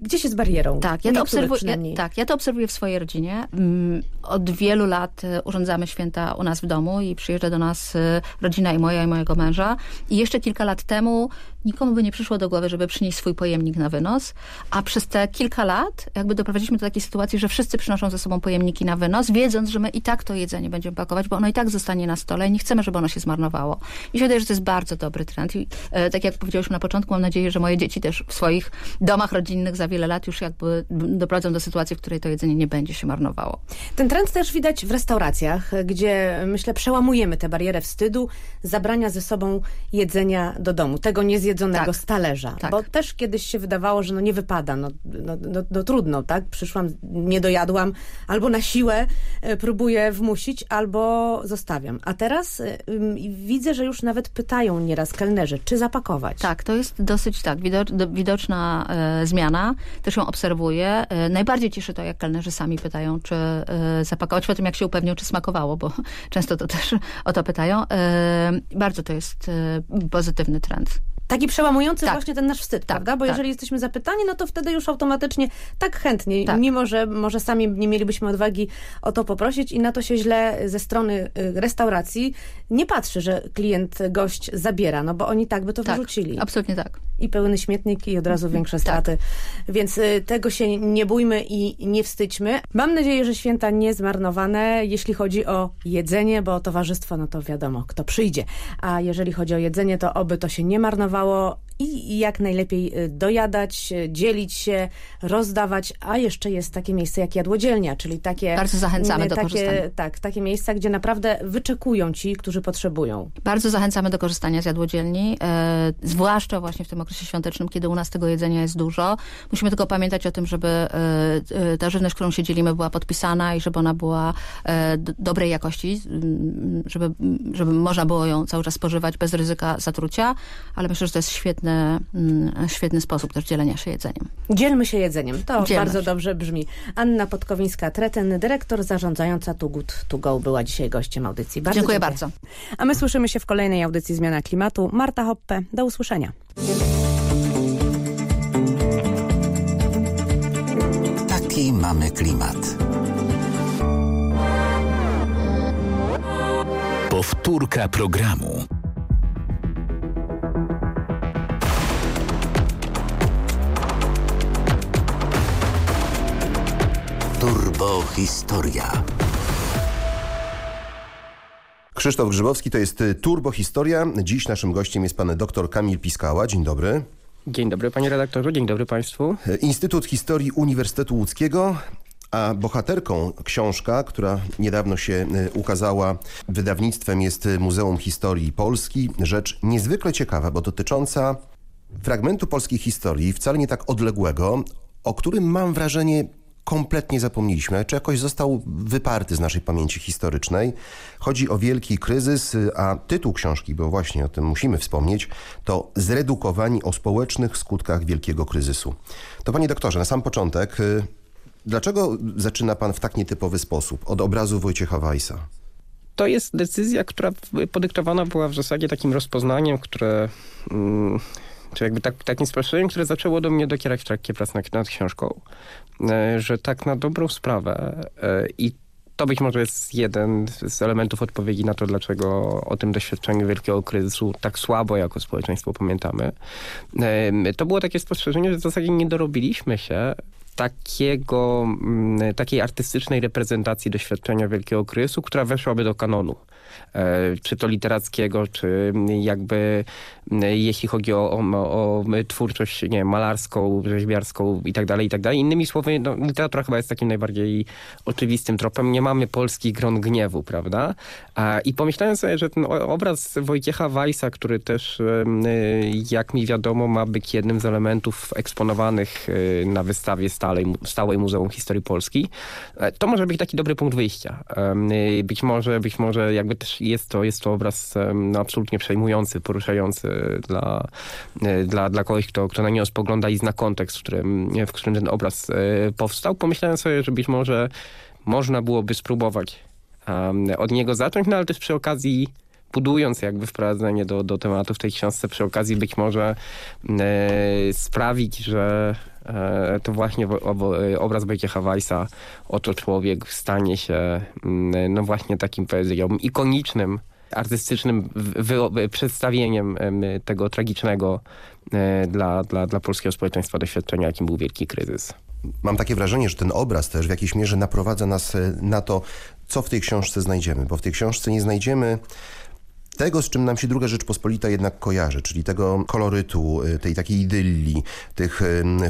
gdzieś jest barierą. Tak, ja to, niektórych obserwuję, ja, przynajmniej. tak, ja to obserwuję w swojej rodzinie. Mm, Od wielu lat e, urządzamy święta u nas w domu i przyjeżdża do nas e, rodzina i moja i mojego męża. I jeszcze kilka lat temu nikomu by nie przyszło do głowy, żeby przynieść swój pojemnik na wynos, a przez te kilka lat jakby doprowadziliśmy do takiej sytuacji, że wszyscy przynoszą ze sobą pojemniki na wynos, wiedząc, że my i tak to jedzenie będziemy pakować, bo ono i tak zostanie na stole i nie chcemy, żeby ono się zmarnowało. I się wydaje, że to jest bardzo dobry trend. I e, tak jak powiedziałyśmy na początku, mam nadzieję, że moje dzieci też w swoich domach rodzinnych za wiele lat już jakby doprowadzą do sytuacji, w której to jedzenie nie będzie się marnowało. Ten trend też widać w restauracjach, gdzie myślę przełamujemy tę barierę wstydu, zabrania ze sobą jedzenia do domu, tego niezjedzonego Tak. z talerza. Tak. Bo też kiedyś się wydawało, że no nie wypada, no, no, no, no trudno, tak? Przyszłam, nie dojadłam, albo na siłę e, próbuję wmusić, albo zostawiam. A teraz e, ym, widzę, że już nawet pytają nieraz kelnerzy, czy zapakować. Tak, to jest dosyć tak, widocz, do, widoczna e, zmiana. Też ją obserwuję. E, najbardziej cieszy to, jak kelnerzy sami pytają, czy e, zapakować, po tym jak się upewnią, czy smakowało, bo często to też o to pytają. Bardzo to jest pozytywny trend. Taki przełamujący Tak. właśnie ten nasz wstyd, prawda? Bo tak. jeżeli jesteśmy zapytani, no to wtedy już automatycznie tak chętnie, Tak. mimo że może sami nie mielibyśmy odwagi o to poprosić i na to się źle ze strony y, restauracji nie patrzy, że klient, gość zabiera, no bo oni tak by to Tak, wyrzucili. absolutnie tak. I pełny śmietnik i od razu większe straty. Więc y, tego się nie bójmy i nie wstydźmy. Mam nadzieję, że święta nie zmarnowane, jeśli chodzi o jedzenie, bo towarzystwo, no to wiadomo, kto przyjdzie. A jeżeli chodzi o jedzenie, to oby to się nie marnowało kosztowało i jak najlepiej y, dojadać, y, dzielić się, rozdawać, a jeszcze jest takie miejsce jak jadłodzielnia, czyli takie... Bardzo zachęcamy y, do takie, korzystania. Tak, takie miejsca, gdzie naprawdę wyczekują ci, którzy potrzebują. Bardzo zachęcamy do korzystania z jadłodzielni, e, zwłaszcza właśnie w tym okresie świątecznym, kiedy u nas tego jedzenia jest dużo. Musimy tylko pamiętać o tym, żeby e, ta żywność, którą się dzielimy, była podpisana i żeby ona była e, dobrej jakości, żeby, żeby można było ją cały czas spożywać bez ryzyka zatrucia, ale myślę, że to jest świetny, mm, świetny sposób też dzielenia się jedzeniem. Dzielmy się jedzeniem. To Dzielmy bardzo się. dobrze brzmi. Anna Podkowińska-Tretyn, dyrektor zarządzająca To Go była dzisiaj gościem audycji. Bardzo Dziękuję bardzo. A my słyszymy się w kolejnej audycji Zmiana Klimatu. Marta Hoppe, do usłyszenia. Taki mamy klimat. Powtórka programu. Turbo historia. Krzysztof Grzybowski to jest y, Turbo Historia. Dziś naszym gościem jest pan dr Kamil Piskała. Dzień dobry. Dzień dobry panie redaktorze, dzień dobry państwu. Y, Instytut Historii Uniwersytetu Łódzkiego. A bohaterką książka, która niedawno się y, ukazała wydawnictwem jest Muzeum Historii Polski. Rzecz niezwykle ciekawa, bo dotycząca fragmentu polskiej historii, wcale nie tak odległego, o którym mam wrażenie kompletnie zapomnieliśmy, czy jakoś został wyparty z naszej pamięci historycznej. Chodzi o wielki kryzys, a tytuł książki, bo właśnie o tym musimy wspomnieć, to Zredukowani o społecznych skutkach wielkiego kryzysu. To panie doktorze, na sam początek, y, dlaczego zaczyna pan w tak nietypowy sposób od obrazu Wojciecha Weissa? To jest decyzja, która podyktowana była w zasadzie takim rozpoznaniem, które... Mm, czy jakby tak, takim spostrzeżeniem, które zaczęło do mnie docierać w trakcie prac nad, nad książką. E, że tak na dobrą sprawę e, i to być może jest jeden z elementów odpowiedzi na to, dlaczego o tym doświadczeniu wielkiego kryzysu tak słabo jako społeczeństwo pamiętamy. To było takie spostrzeżenie, że w zasadzie nie dorobiliśmy się takiego, takiej artystycznej reprezentacji doświadczenia wielkiego kryzysu, która weszłaby do kanonu. E, Czy to literackiego, czy jakby mm, jeśli chodzi o, o, o twórczość nie wiem, malarską, rzeźbiarską i tak dalej, i tak. Innymi słowy, no, literatura chyba jest takim najbardziej oczywistym tropem. Nie mamy polskich gron gniewu, prawda? I pomyślałem sobie, że ten obraz Wojciecha Weissa, który też, y, jak mi wiadomo, ma być jednym z elementów eksponowanych na wystawie stałej, stałej Muzeum Historii Polski. To może być taki dobry punkt wyjścia. Być może, być może jakby też jest to, jest to obraz no, absolutnie przejmujący, poruszający dla, dla, dla kogoś, kto, kto na niego spogląda i zna kontekst, w którym, w którym ten obraz powstał. Pomyślałem sobie, że być może można byłoby spróbować um, od niego zacząć, no ale też przy okazji budując jakby wprowadzenie do, do tematu w tej książce, przy okazji być może e, sprawić, że e, to właśnie obraz Wojciecha Weissa, oto człowiek stanie się no właśnie takim powiedziałbym ikonicznym artystycznym przedstawieniem tego tragicznego e, dla, dla, dla polskiego społeczeństwa doświadczenia, jakim był wielki kryzys. Mam takie wrażenie, że ten obraz też w jakiejś mierze naprowadza nas e, na to, co w tej książce znajdziemy, bo w tej książce nie znajdziemy tego, z czym nam się druga Rzeczpospolita jednak kojarzy, czyli tego kolorytu, y, tej takiej idylli, tych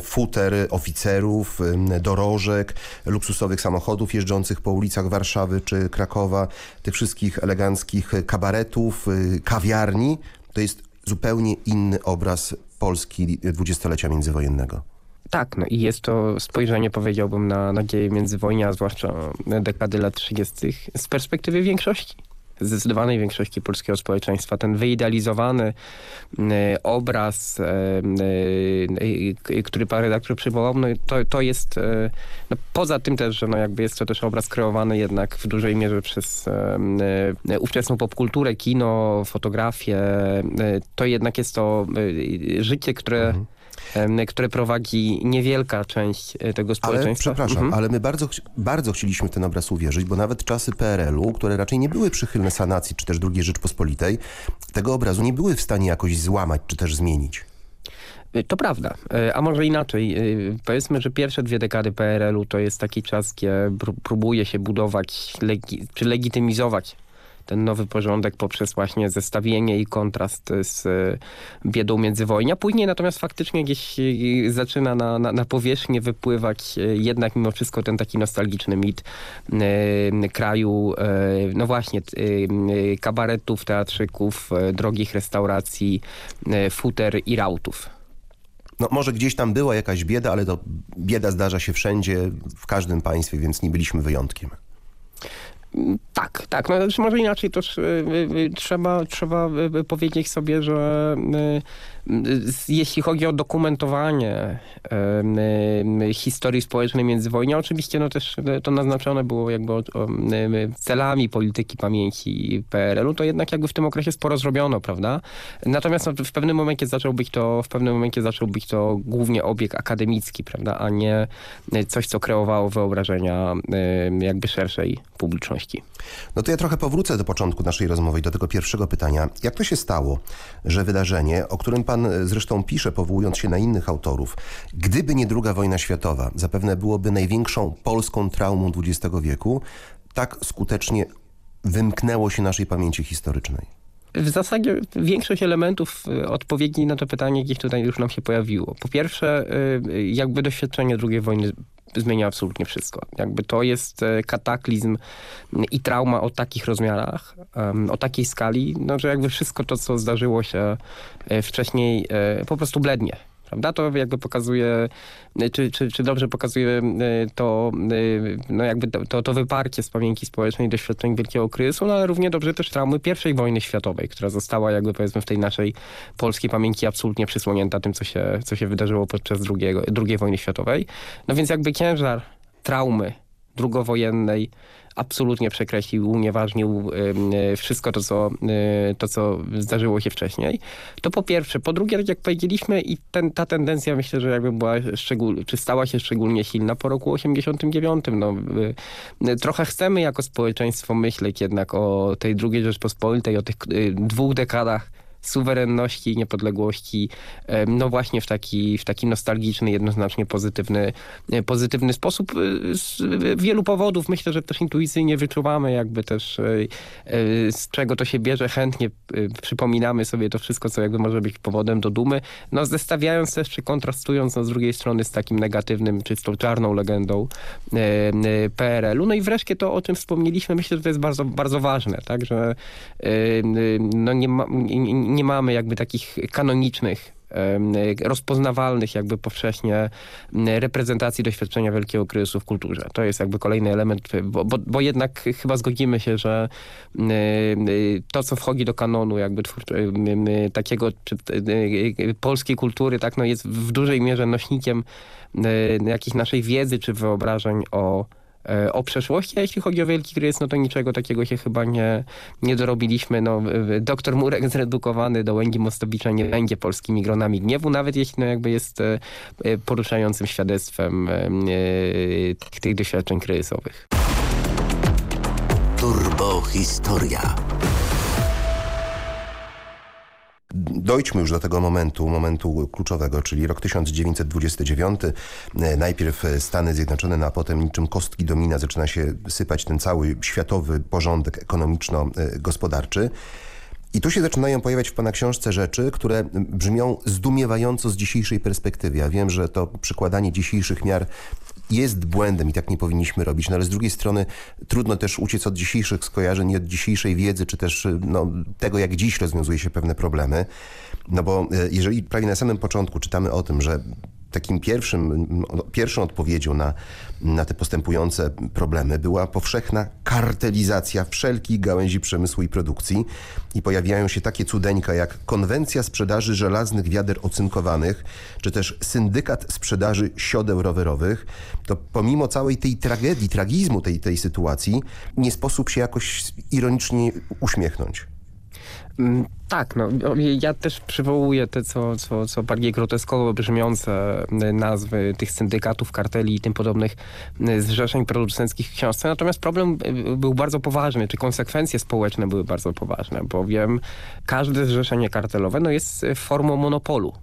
futer oficerów, dorożek, luksusowych samochodów jeżdżących po ulicach Warszawy czy Krakowa, tych wszystkich eleganckich kabaretów, y, kawiarni. To jest zupełnie inny obraz Polski dwudziestolecia międzywojennego. Tak, no i jest to spojrzenie, powiedziałbym, na nadzieję międzywojnia, a zwłaszcza dekady lat 30. z perspektywy większości zdecydowanej większości polskiego społeczeństwa. Ten wyidealizowany y, obraz, y, y, który pan redaktor przywołał, no to, to jest no poza tym też, że no jakby jest to też obraz kreowany jednak w dużej mierze przez ówczesną popkulturę, kino, fotografię, to jednak jest to życie, które mhm które prowadzi niewielka część e, tego społeczeństwa. Ale, przepraszam, mhm. ale my bardzo, bardzo chcieliśmy w ten obraz uwierzyć, bo nawet czasy PRL-u, które raczej nie były przychylne sanacji, czy też II Rzeczpospolitej, tego obrazu nie były w stanie jakoś złamać, czy też zmienić. E, to prawda, e, a może inaczej. Powiedzmy, że pierwsze dwie dekady PRL-u to jest taki czas, gdzie próbuje się budować, legi czy legitymizować ten nowy porządek poprzez właśnie zestawienie i kontrast z e, biedą międzywojnia. Później natomiast faktycznie gdzieś e, zaczyna na, na, na powierzchnię wypływać jednak mimo wszystko ten taki nostalgiczny mit kraju, no właśnie, kabaretów, teatrzyków, drogich restauracji, futer i rautów. No może gdzieś tam była jakaś bieda, ale to bieda zdarza się wszędzie, w każdym państwie, więc nie byliśmy wyjątkiem. Tak, tak. No, znaczy może inaczej też y, y, trzeba, trzeba powiedzieć sobie, że jeśli chodzi o dokumentowanie historii społecznej międzywojnia, oczywiście no też to naznaczone było jakby celami polityki pamięci PRL-u, to jednak jakby w tym okresie sporo zrobiono, prawda? Natomiast no, w pewnym momencie zaczął być to, w pewnym momencie zaczął być to głównie obieg akademicki, prawda? A nie coś, co kreowało wyobrażenia jakby szerszej publiczności. No to ja trochę powrócę do początku naszej rozmowy i do tego pierwszego pytania. Jak to się stało, że wydarzenie, o którym pan pan e, zresztą pisze, powołując się na innych autorów, gdyby nie druga wojna światowa, zapewne byłoby największą polską traumą XX wieku, tak skutecznie wymknęło się naszej pamięci historycznej. W zasadzie większość elementów e, odpowiedzi na to pytanie gdzieś tutaj już nam się pojawiło. Po pierwsze, e, jakby doświadczenie II wojny zmienia absolutnie wszystko. Jakby to jest e, kataklizm i trauma o takich rozmiarach, o takiej skali, no, że jakby wszystko to, co zdarzyło się e, wcześniej e, po prostu blednie prawda? To jakby pokazuje, czy, czy, czy dobrze pokazuje to, no jakby to, to wyparcie z pamięci społecznej doświadczeń wielkiego kryzysu, no ale równie dobrze też traumy pierwszej wojny światowej, która została jakby powiedzmy w tej naszej polskiej pamięci absolutnie przysłonięta tym, co się, co się wydarzyło podczas drugiego, II wojny światowej. No więc jakby ciężar traumy drugowojennej absolutnie przekreślił, unieważnił wszystko to co, y, to, co zdarzyło się wcześniej. To po pierwsze. Po drugie, tak jak powiedzieliśmy, i ten, ta tendencja myślę, że jakby była szczególnie, czy stała się szczególnie silna po roku 89. No, y, trochę chcemy jako społeczeństwo myśleć jednak o tej drugiej Rzeczpospolitej, o tych dwóch dekadach suwerenności i niepodległości, no właśnie w taki, w taki nostalgiczny, jednoznacznie pozytywny, e, pozytywny sposób. E, z wielu powodów myślę, że też intuicyjnie wyczuwamy jakby też e, z czego to się bierze. Chętnie przypominamy sobie to wszystko, co jakby może być powodem do dumy. No zestawiając też, czy kontrastując no, z drugiej strony z takim negatywnym, czy tą czarną legendą PRL-u. No i wreszcie to, o czym wspomnieliśmy, myślę, że to jest bardzo, bardzo ważne, tak, że no nie, ma, nie, nie mamy jakby takich kanonicznych rozpoznawalnych jakby powszechnie reprezentacji doświadczenia wielkiego kryzysu w kulturze. To jest jakby kolejny element, bo, bo, bo jednak chyba zgodzimy się, że to, co wchodzi do kanonu jakby takiego czy, polskiej kultury, tak, no jest w dużej mierze nośnikiem jakiejś naszej wiedzy czy wyobrażeń o E, o przeszłości, a jeśli chodzi o wielki kryzys, no to niczego takiego się chyba nie, nie dorobiliśmy. No, doktor Murek zredukowany do Łęgi Mostowicza nie będzie polskimi gronami gniewu, nawet jeśli no jakby jest e, e, poruszającym świadectwem tych doświadczeń kryzysowych. Turbo Historia. Dojdźmy już do tego momentu, momentu kluczowego, czyli rok 1929. E, najpierw Stany Zjednoczone, no a potem niczym kostki domina zaczyna się sypać ten cały światowy porządek ekonomiczno-gospodarczy. I tu się zaczynają pojawiać w Pana książce rzeczy, które brzmią zdumiewająco z dzisiejszej perspektywy. Ja wiem, że to przykładanie dzisiejszych miar jest błędem i tak nie powinniśmy robić, no ale z drugiej strony trudno też uciec od dzisiejszych skojarzeń i od dzisiejszej wiedzy, czy też no, tego, jak dziś rozwiązuje się pewne problemy. No bo e, jeżeli prawie na samym początku czytamy o tym, że takim pierwszym, pierwszą odpowiedzią na, na te postępujące problemy była powszechna kartelizacja wszelkich gałęzi przemysłu i produkcji i pojawiają się takie cudeńka jak konwencja sprzedaży żelaznych wiader ocynkowanych, czy też syndykat sprzedaży siodeł rowerowych, to pomimo całej tej tragedii, tragizmu tej, tej sytuacji, nie sposób się jakoś ironicznie uśmiechnąć. Mm, tak, no, ja też przywołuję te co, co, co bardziej groteskowo brzmiące y, nazwy tych syndykatów, karteli i tym podobnych y, zrzeszeń producenckich w książce. Natomiast problem y, był bardzo poważny, czy konsekwencje społeczne były bardzo poważne, bowiem każde zrzeszenie kartelowe no, jest formą monopolu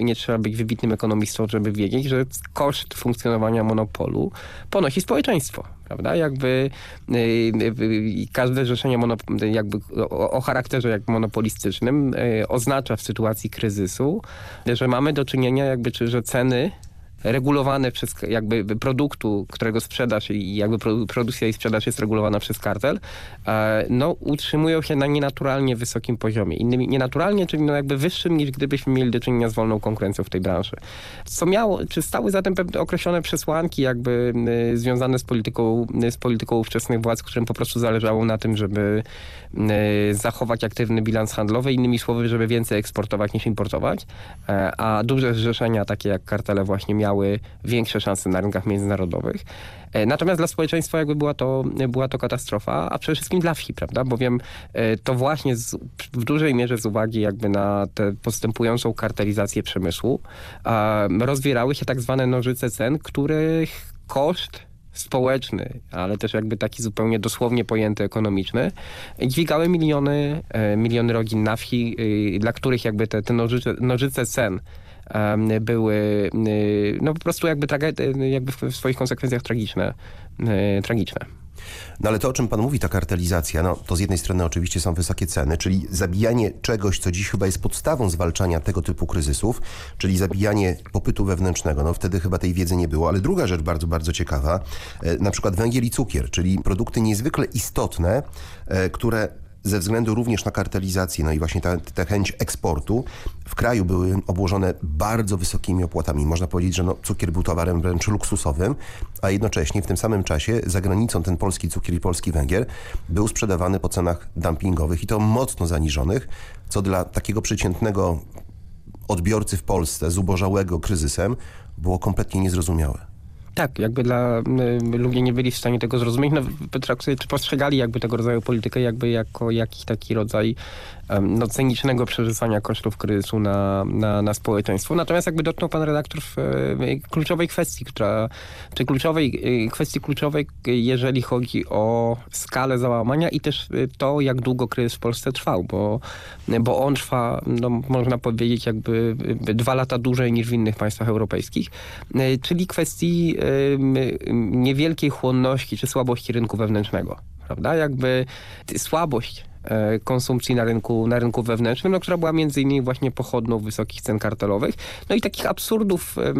nie trzeba być wybitnym ekonomistą, żeby wiedzieć, że koszt funkcjonowania monopolu ponosi społeczeństwo. Prawda? Jakby y, y, każde zrzeszenie jakby o, o, charakterze jak monopolistycznym y, oznacza w sytuacji kryzysu, że mamy do czynienia jakby, czy że ceny regulowane przez jakby produktu, którego sprzedaż i jakby produkcja i sprzedaż jest regulowana przez kartel, e, no utrzymują się na nienaturalnie wysokim poziomie. Innymi nienaturalnie, czyli no jakby wyższym niż gdybyśmy mieli do czynienia z wolną konkurencją w tej branży. Co miało, czy stały zatem pewne określone przesłanki jakby y, związane z polityką, y, z polityką ówczesnych władz, którym po prostu zależało na tym, żeby zachować aktywny bilans handlowy, innymi słowy, żeby więcej eksportować niż importować, e, a duże zrzeszenia takie jak kartele właśnie miały miały większe szanse na rynkach międzynarodowych. E, natomiast dla społeczeństwa jakby była to, była to katastrofa, a przede wszystkim dla wsi, prawda? Bowiem e, to właśnie z, w dużej mierze z uwagi jakby na tę postępującą kartelizację przemysłu rozwierały się tak zwane nożyce cen, których koszt społeczny, ale też jakby taki zupełnie dosłownie pojęty ekonomiczny, dźwigały miliony, e, miliony rodzin na wsi, dla których jakby te, te nożyce, nożyce cen były no po prostu jakby, jakby w swoich konsekwencjach tragiczne. Tragiczne. No ale to, o czym pan mówi, ta kartelizacja, no to z jednej strony oczywiście są wysokie ceny, czyli zabijanie czegoś, co dziś chyba jest podstawą zwalczania tego typu kryzysów, czyli zabijanie popytu wewnętrznego. No wtedy chyba tej wiedzy nie było, ale druga rzecz bardzo, bardzo ciekawa, e, na przykład węgiel i cukier, czyli produkty niezwykle istotne, e, które ze względu również na kartelizację, no i właśnie tę chęć eksportu, w kraju były obłożone bardzo wysokimi opłatami. Można powiedzieć, że no, cukier był towarem wręcz luksusowym, a jednocześnie w tym samym czasie za granicą ten polski cukier i polski węgiel był sprzedawany po cenach dumpingowych i to mocno zaniżonych, co dla takiego przeciętnego odbiorcy w Polsce, zubożałego kryzysem, było kompletnie niezrozumiałe. Tak, jakby dla y, ludzie nie byli w stanie tego zrozumieć, no, czy postrzegali jakby tego rodzaju politykę jakby jako jakiś taki rodzaj no, cynicznego przerzucania kosztów kryzysu na, na, na społeczeństwo. Natomiast jakby dotknął pan redaktor w, kluczowej kwestii, która, czy kluczowej, y, kwestii kluczowej, jeżeli chodzi o skalę załamania i też y, to, jak długo kryzys w Polsce trwał, bo, bo on trwa, no, można powiedzieć, jakby dwa lata dłużej niż w innych państwach europejskich, czyli kwestii niewielkiej chłonności czy słabości rynku wewnętrznego. Prawda? Jakby słabość konsumpcji na rynku, na rynku wewnętrznym, no, która była między innymi właśnie pochodną wysokich cen kartelowych. No i takich absurdów e,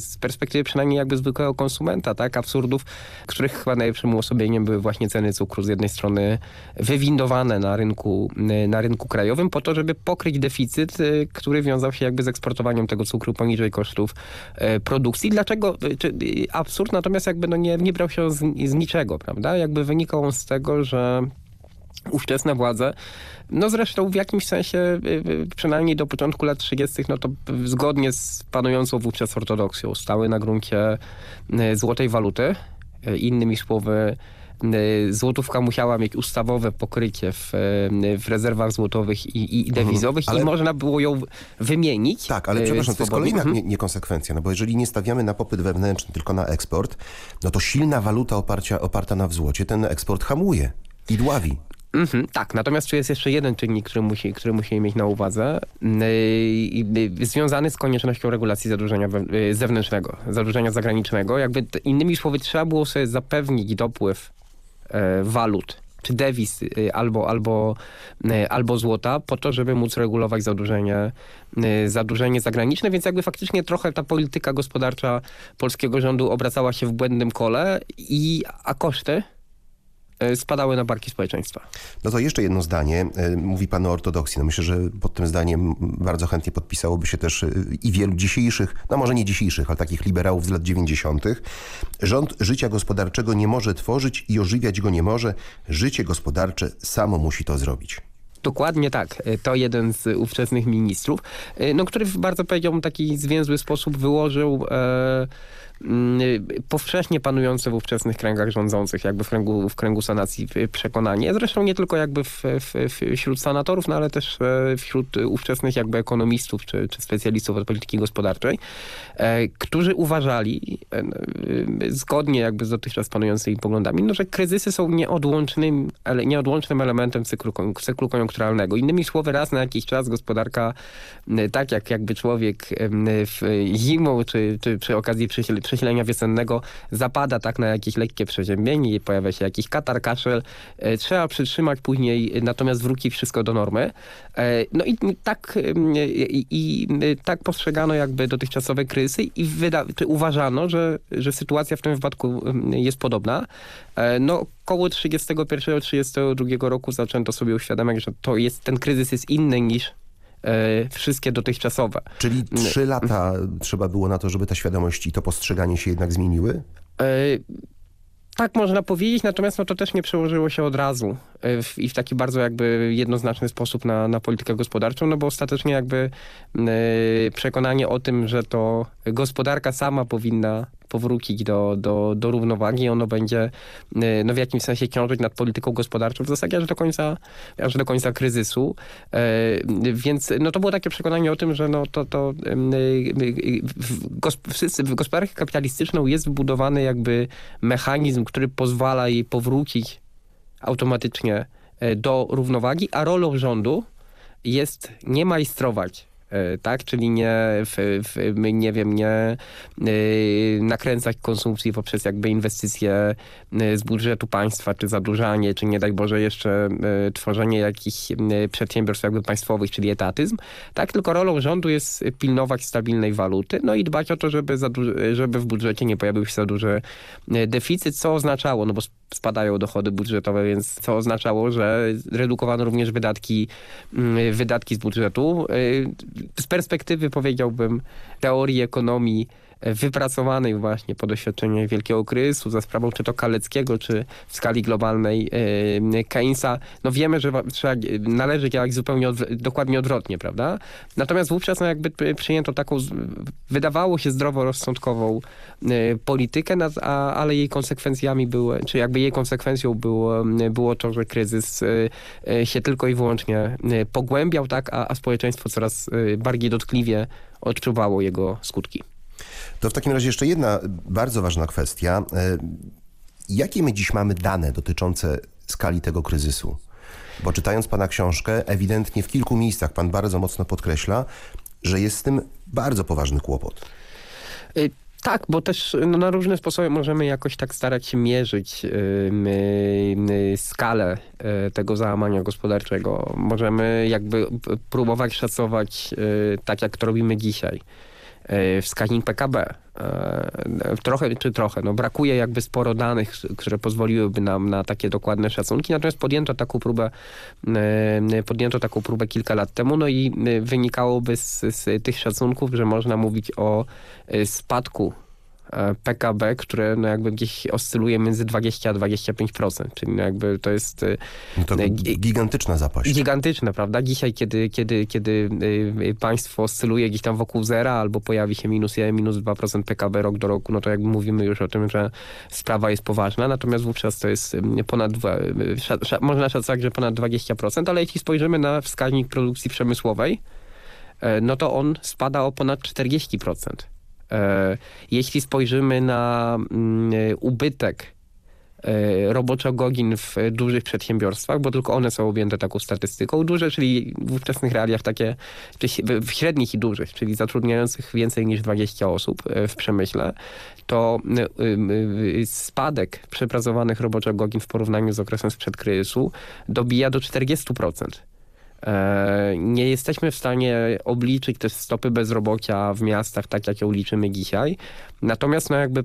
z perspektywy przynajmniej jakby zwykłego konsumenta, tak? Absurdów, których chyba najlepszym uosobieniem były właśnie ceny cukru z jednej strony wywindowane na rynku, e, na rynku krajowym po to, żeby pokryć deficyt, e, który wiązał się jakby z eksportowaniem tego cukru poniżej kosztów e, produkcji. Dlaczego? e, e, absurd natomiast jakby no nie, nie brał się z, z niczego, prawda? Jakby wynikał on z tego, że ówczesne władze, no zresztą w jakimś sensie, y, y, przynajmniej do początku lat 30., no to w- zgodnie z panującą wówczas ortodoksją, stały na gruncie y, złotej waluty. Innymi słowy, złotówka musiała mieć ustawowe pokrycie w, w rezerwach złotowych i, i dewizowych ale- i można było ją wymienić. Tak, ale przepraszam, to jest kolejna Mhm. nie, niekonsekwencja, no bo jeżeli nie stawiamy na popyt wewnętrzny, tylko na eksport, no to silna waluta oparcia, oparta na wzłocie ten eksport hamuje i dławi. Mhm, tak, natomiast tu jest jeszcze jeden czynnik, który, musi, który musimy mieć na uwadze, yy, yy, związany z koniecznością regulacji zadłużenia yy, zewnętrznego, zadłużenia zagranicznego. Jakby innymi słowy, trzeba było sobie zapewnić dopływ e, walut czy dewiz y, albo, albo, y, albo złota po to, żeby móc regulować zadłużenie, y, zadłużenie zagraniczne, więc jakby faktycznie trochę ta polityka gospodarcza polskiego rządu obracała się w błędnym kole, i, a koszty spadały na barki społeczeństwa. No to jeszcze jedno zdanie. E, Mówi pan o ortodoksji. No myślę, że pod tym zdaniem bardzo chętnie podpisałoby się też e, i wielu dzisiejszych, no może nie dzisiejszych, ale takich liberałów z lat 90. Rząd życia gospodarczego nie może tworzyć i ożywiać go nie może. Życie gospodarcze samo musi to zrobić. Dokładnie tak. To jeden z ówczesnych ministrów, no, który w bardzo powiedziałbym taki zwięzły sposób wyłożył e, powszechnie panujące w ówczesnych kręgach rządzących, jakby w kręgu, w kręgu sanacji y, przekonanie. Zresztą nie tylko jakby w, w, wśród senatorów, no ale też e, wśród ówczesnych jakby ekonomistów czy, czy specjalistów od polityki gospodarczej, e, którzy uważali, e, y, zgodnie jakby z dotychczas panującymi poglądami, no, że kryzysy są nieodłącznym, ale nieodłącznym elementem cyklu, cyklu koniunkturalnego. Innymi słowy, raz na jakiś czas gospodarka, y, tak jak jakby człowiek y, w zimą, czy, czy przy okazji przesil- przesilenia wiosennego zapada tak na jakieś lekkie przeziębienie, pojawia się jakiś katar, kaszel, y, trzeba przytrzymać później, y, natomiast wróci wszystko do normy. E, No i tak, i, i tak postrzegano jakby dotychczasowe kryzysy i wyda, uważano, że, że sytuacja w tym wypadku jest podobna. E, No około 31-32 roku zaczęto sobie uświadamiać, że to jest, ten kryzys jest inny niż e, wszystkie dotychczasowe. Czyli trzy lata trzeba było na to, żeby ta świadomość i to postrzeganie się jednak zmieniły? E, Tak można powiedzieć, natomiast no, to też nie przełożyło się od razu e, w, i w taki bardzo jakby jednoznaczny sposób na, na politykę gospodarczą, no bo ostatecznie jakby e, przekonanie o tym, że to gospodarka sama powinna powrócić do, do, do równowagi, ono będzie e, no, w jakimś sensie ciążyć nad polityką gospodarczą w zasadzie aż do końca, aż do końca kryzysu. E, Więc no, to było takie przekonanie o tym, że no, to, to y, y, w, w gospodarkę kapitalistyczną jest wbudowany jakby mechanizm, który pozwala jej powrócić automatycznie do równowagi, a rolą rządu jest nie majstrować tak? Czyli nie, w, w, nie wiem, nie y, nakręcać konsumpcji poprzez jakby inwestycje y, z budżetu państwa, czy zadłużanie, czy nie daj Boże jeszcze tworzenie jakichś przedsiębiorstw jakby państwowych, czyli etatyzm, tak? Tylko rolą rządu jest pilnować stabilnej waluty, no i dbać o to, żeby, żeby w budżecie nie pojawił się za duży deficyt, co oznaczało, no bo spadają dochody budżetowe, więc co oznaczało, że redukowano również wydatki, wydatki z budżetu. Z perspektywy powiedziałbym teorii ekonomii wypracowanej właśnie po doświadczeniu wielkiego kryzysu za sprawą czy to Kaleckiego, czy w skali globalnej e, Keynesa, no wiemy, że trzeba, należy działać zupełnie dokładnie odwrotnie, prawda? Natomiast wówczas no jakby przyjęto taką, wydawało się zdroworozsądkową e, politykę, a, ale jej konsekwencjami były, czy jakby jej konsekwencją było, było to, że kryzys e, e, się tylko i wyłącznie e, pogłębiał, tak, a, a społeczeństwo coraz e, bardziej dotkliwie odczuwało jego skutki. To w takim razie jeszcze jedna bardzo ważna kwestia. E, Jakie my dziś mamy dane dotyczące skali tego kryzysu? Bo czytając pana książkę, ewidentnie w kilku miejscach pan bardzo mocno podkreśla, że jest z tym bardzo poważny kłopot. Y, Tak, bo też no, na różne sposoby możemy jakoś tak starać się mierzyć yy, yy, skalę yy, tego załamania gospodarczego. Możemy jakby próbować szacować tak, jak to robimy dzisiaj wskaźnik PKB. Trochę czy trochę, no brakuje jakby sporo danych, które pozwoliłyby nam na takie dokładne szacunki, natomiast podjęto taką próbę, podjęto taką próbę kilka lat temu, no i wynikałoby z, z tych szacunków, że można mówić o spadku E, PKB, które no jakby gdzieś oscyluje między 20 a 25%, czyli no jakby to jest... E, no to gigantyczna zapaść. Gigantyczna, prawda? Dzisiaj, kiedy, kiedy, kiedy e, państwo oscyluje gdzieś tam wokół zera albo pojawi się minus 1, minus 2% PKB rok do roku, no to jakby mówimy już o tym, że sprawa jest poważna, natomiast wówczas to jest ponad, można szacować, że ponad 20%, ale jeśli spojrzymy na wskaźnik produkcji przemysłowej, no to on spada o ponad 40%. E, jeśli spojrzymy na mm, ubytek e, roboczo godzin w dużych przedsiębiorstwach, bo tylko one są objęte taką statystyką. Duże, czyli w ówczesnych realiach takie, w średnich i dużych, czyli zatrudniających więcej niż 20 osób e, w przemyśle, to spadek przepracowanych roboczo godzin w porównaniu z okresem sprzed kryzysu dobija do 40%. E, nie jesteśmy w stanie obliczyć też stopy bezrobocia w miastach, tak jak ją liczymy dzisiaj. Natomiast no jakby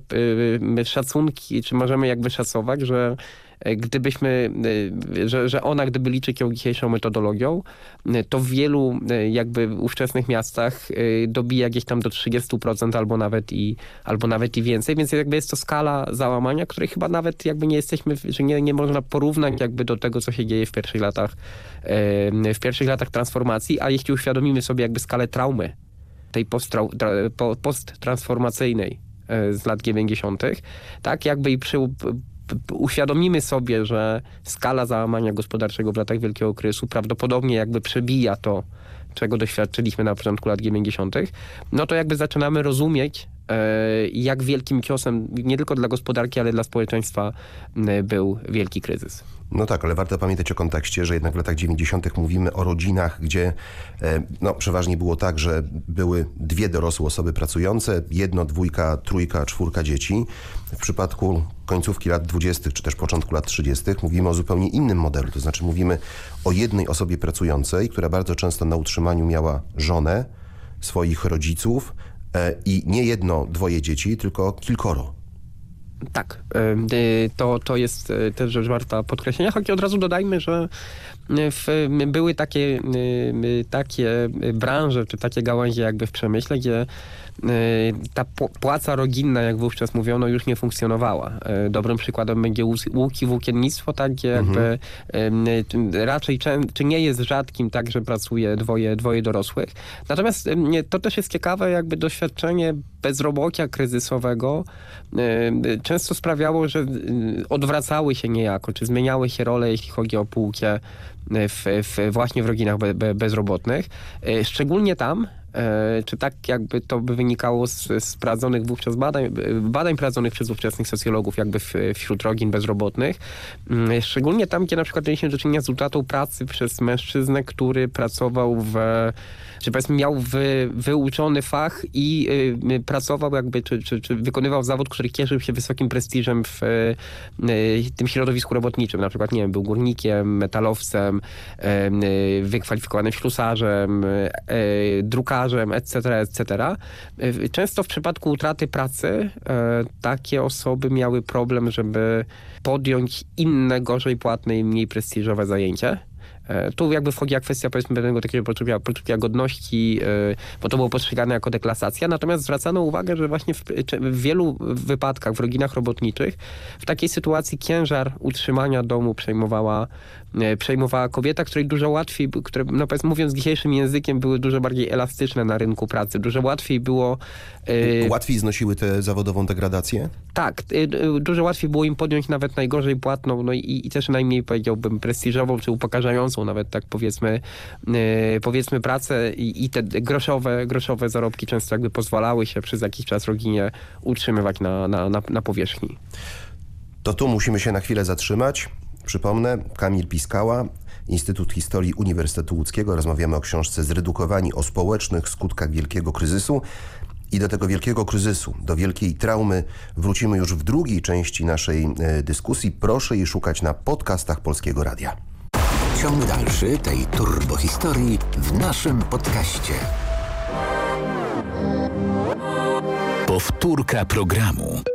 y, szacunki, czy możemy jakby szacować, że gdybyśmy, e, że, że ona gdyby liczyć ją dzisiejszą metodologią, e, to w wielu jakby ówczesnych miastach dobija gdzieś tam do 30% albo nawet i, albo nawet i więcej, więc jakby jest to skala załamania, której chyba nawet jakby nie jesteśmy, że nie, nie można porównać jakby do tego, co się dzieje w pierwszych latach, w pierwszych latach transformacji, a jeśli uświadomimy sobie jakby skalę traumy, tej post-transformacyjnej z lat 90., tak, jakby i przy uświadomimy sobie, że skala załamania gospodarczego w latach wielkiego kryzysu prawdopodobnie jakby przebija to, czego doświadczyliśmy na początku lat 90., no to jakby zaczynamy rozumieć, e, jak wielkim ciosem nie tylko dla gospodarki, ale dla społeczeństwa był wielki kryzys. No tak, ale warto pamiętać o kontekście, że jednak w latach 90. mówimy o rodzinach, gdzie e, no, przeważnie było tak, że były dwie dorosłe osoby pracujące, jedno, dwójka, trójka, czwórka dzieci. W przypadku końcówki lat 20. czy też początku lat 30. mówimy o zupełnie innym modelu, to znaczy mówimy o jednej osobie pracującej, która bardzo często na utrzymaniu miała żonę, swoich rodziców e, i nie jedno, dwoje dzieci, tylko kilkoro. Tak, y, to, to jest y, też rzecz warta podkreślenia, choć od razu dodajmy, że y, w, były takie, takie branże, czy takie gałęzie jakby w przemyśle, gdzie ta płaca rodzinna, jak wówczas mówiono, już nie funkcjonowała. Dobrym przykładem będzie łuki, włókiennictwo, tak, gdzie jakby mhm. raczej, czy nie jest rzadkim tak, że pracuje dwoje, dwoje dorosłych. Natomiast to też jest ciekawe jakby doświadczenie bezrobocia kryzysowego często sprawiało, że odwracały się niejako, czy zmieniały się role, jeśli chodzi o półkę w, w właśnie w rodzinach be, be, bezrobotnych. Szczególnie tam, czy tak jakby to by wynikało z, z prowadzonych wówczas badań, badań prowadzonych przez ówczesnych socjologów jakby w, wśród rodzin bezrobotnych. Mm, szczególnie tam, gdzie na przykład mieliśmy do czynienia z utratą pracy przez mężczyznę, który pracował w czy powiedzmy miał wy, wyuczony fach i y, pracował jakby, czy, czy, czy, wykonywał zawód, który cieszył się wysokim prestiżem w y, tym środowisku robotniczym. Na przykład, nie wiem, był górnikiem, metalowcem, y, wykwalifikowanym ślusarzem, y, drukarzem, etc., etc. Y, często w przypadku utraty pracy y, takie osoby miały problem, żeby podjąć inne, gorzej płatne i mniej prestiżowe zajęcie. E, tu jakby wchodzi kwestia powiedzmy pewnego takiego poczucia, poczucia godności, e, bo to było postrzegane jako deklasacja, natomiast zwracano uwagę, że właśnie w, w, wielu wypadkach w rodzinach robotniczych w takiej sytuacji ciężar utrzymania domu przejmowała przejmowała kobieta, której dużo łatwiej, które no powiedzmy mówiąc dzisiejszym językiem były dużo bardziej elastyczne na rynku pracy. Dużo łatwiej było... E, łatwiej znosiły tę zawodową degradację? Tak. E, dużo łatwiej było im podjąć nawet najgorzej płatną, no i, i też najmniej powiedziałbym prestiżową, czy upokarzającą nawet tak powiedzmy powiedzmy pracę i, i te groszowe, groszowe zarobki często jakby pozwalały się przez jakiś czas rodzinie utrzymywać na, na, na, na powierzchni. To tu musimy się na chwilę zatrzymać. Przypomnę, Kamil Piskała, Instytut Historii Uniwersytetu Łódzkiego. Rozmawiamy o książce Zredukowani o społecznych skutkach wielkiego kryzysu. I do tego wielkiego kryzysu, do wielkiej traumy wrócimy już w drugiej części naszej e, dyskusji. Proszę jej szukać na podcastach Polskiego Radia. Ciąg dalszy tej turbohistorii w naszym podcaście. Powtórka programu.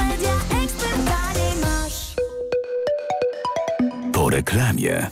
reklamie.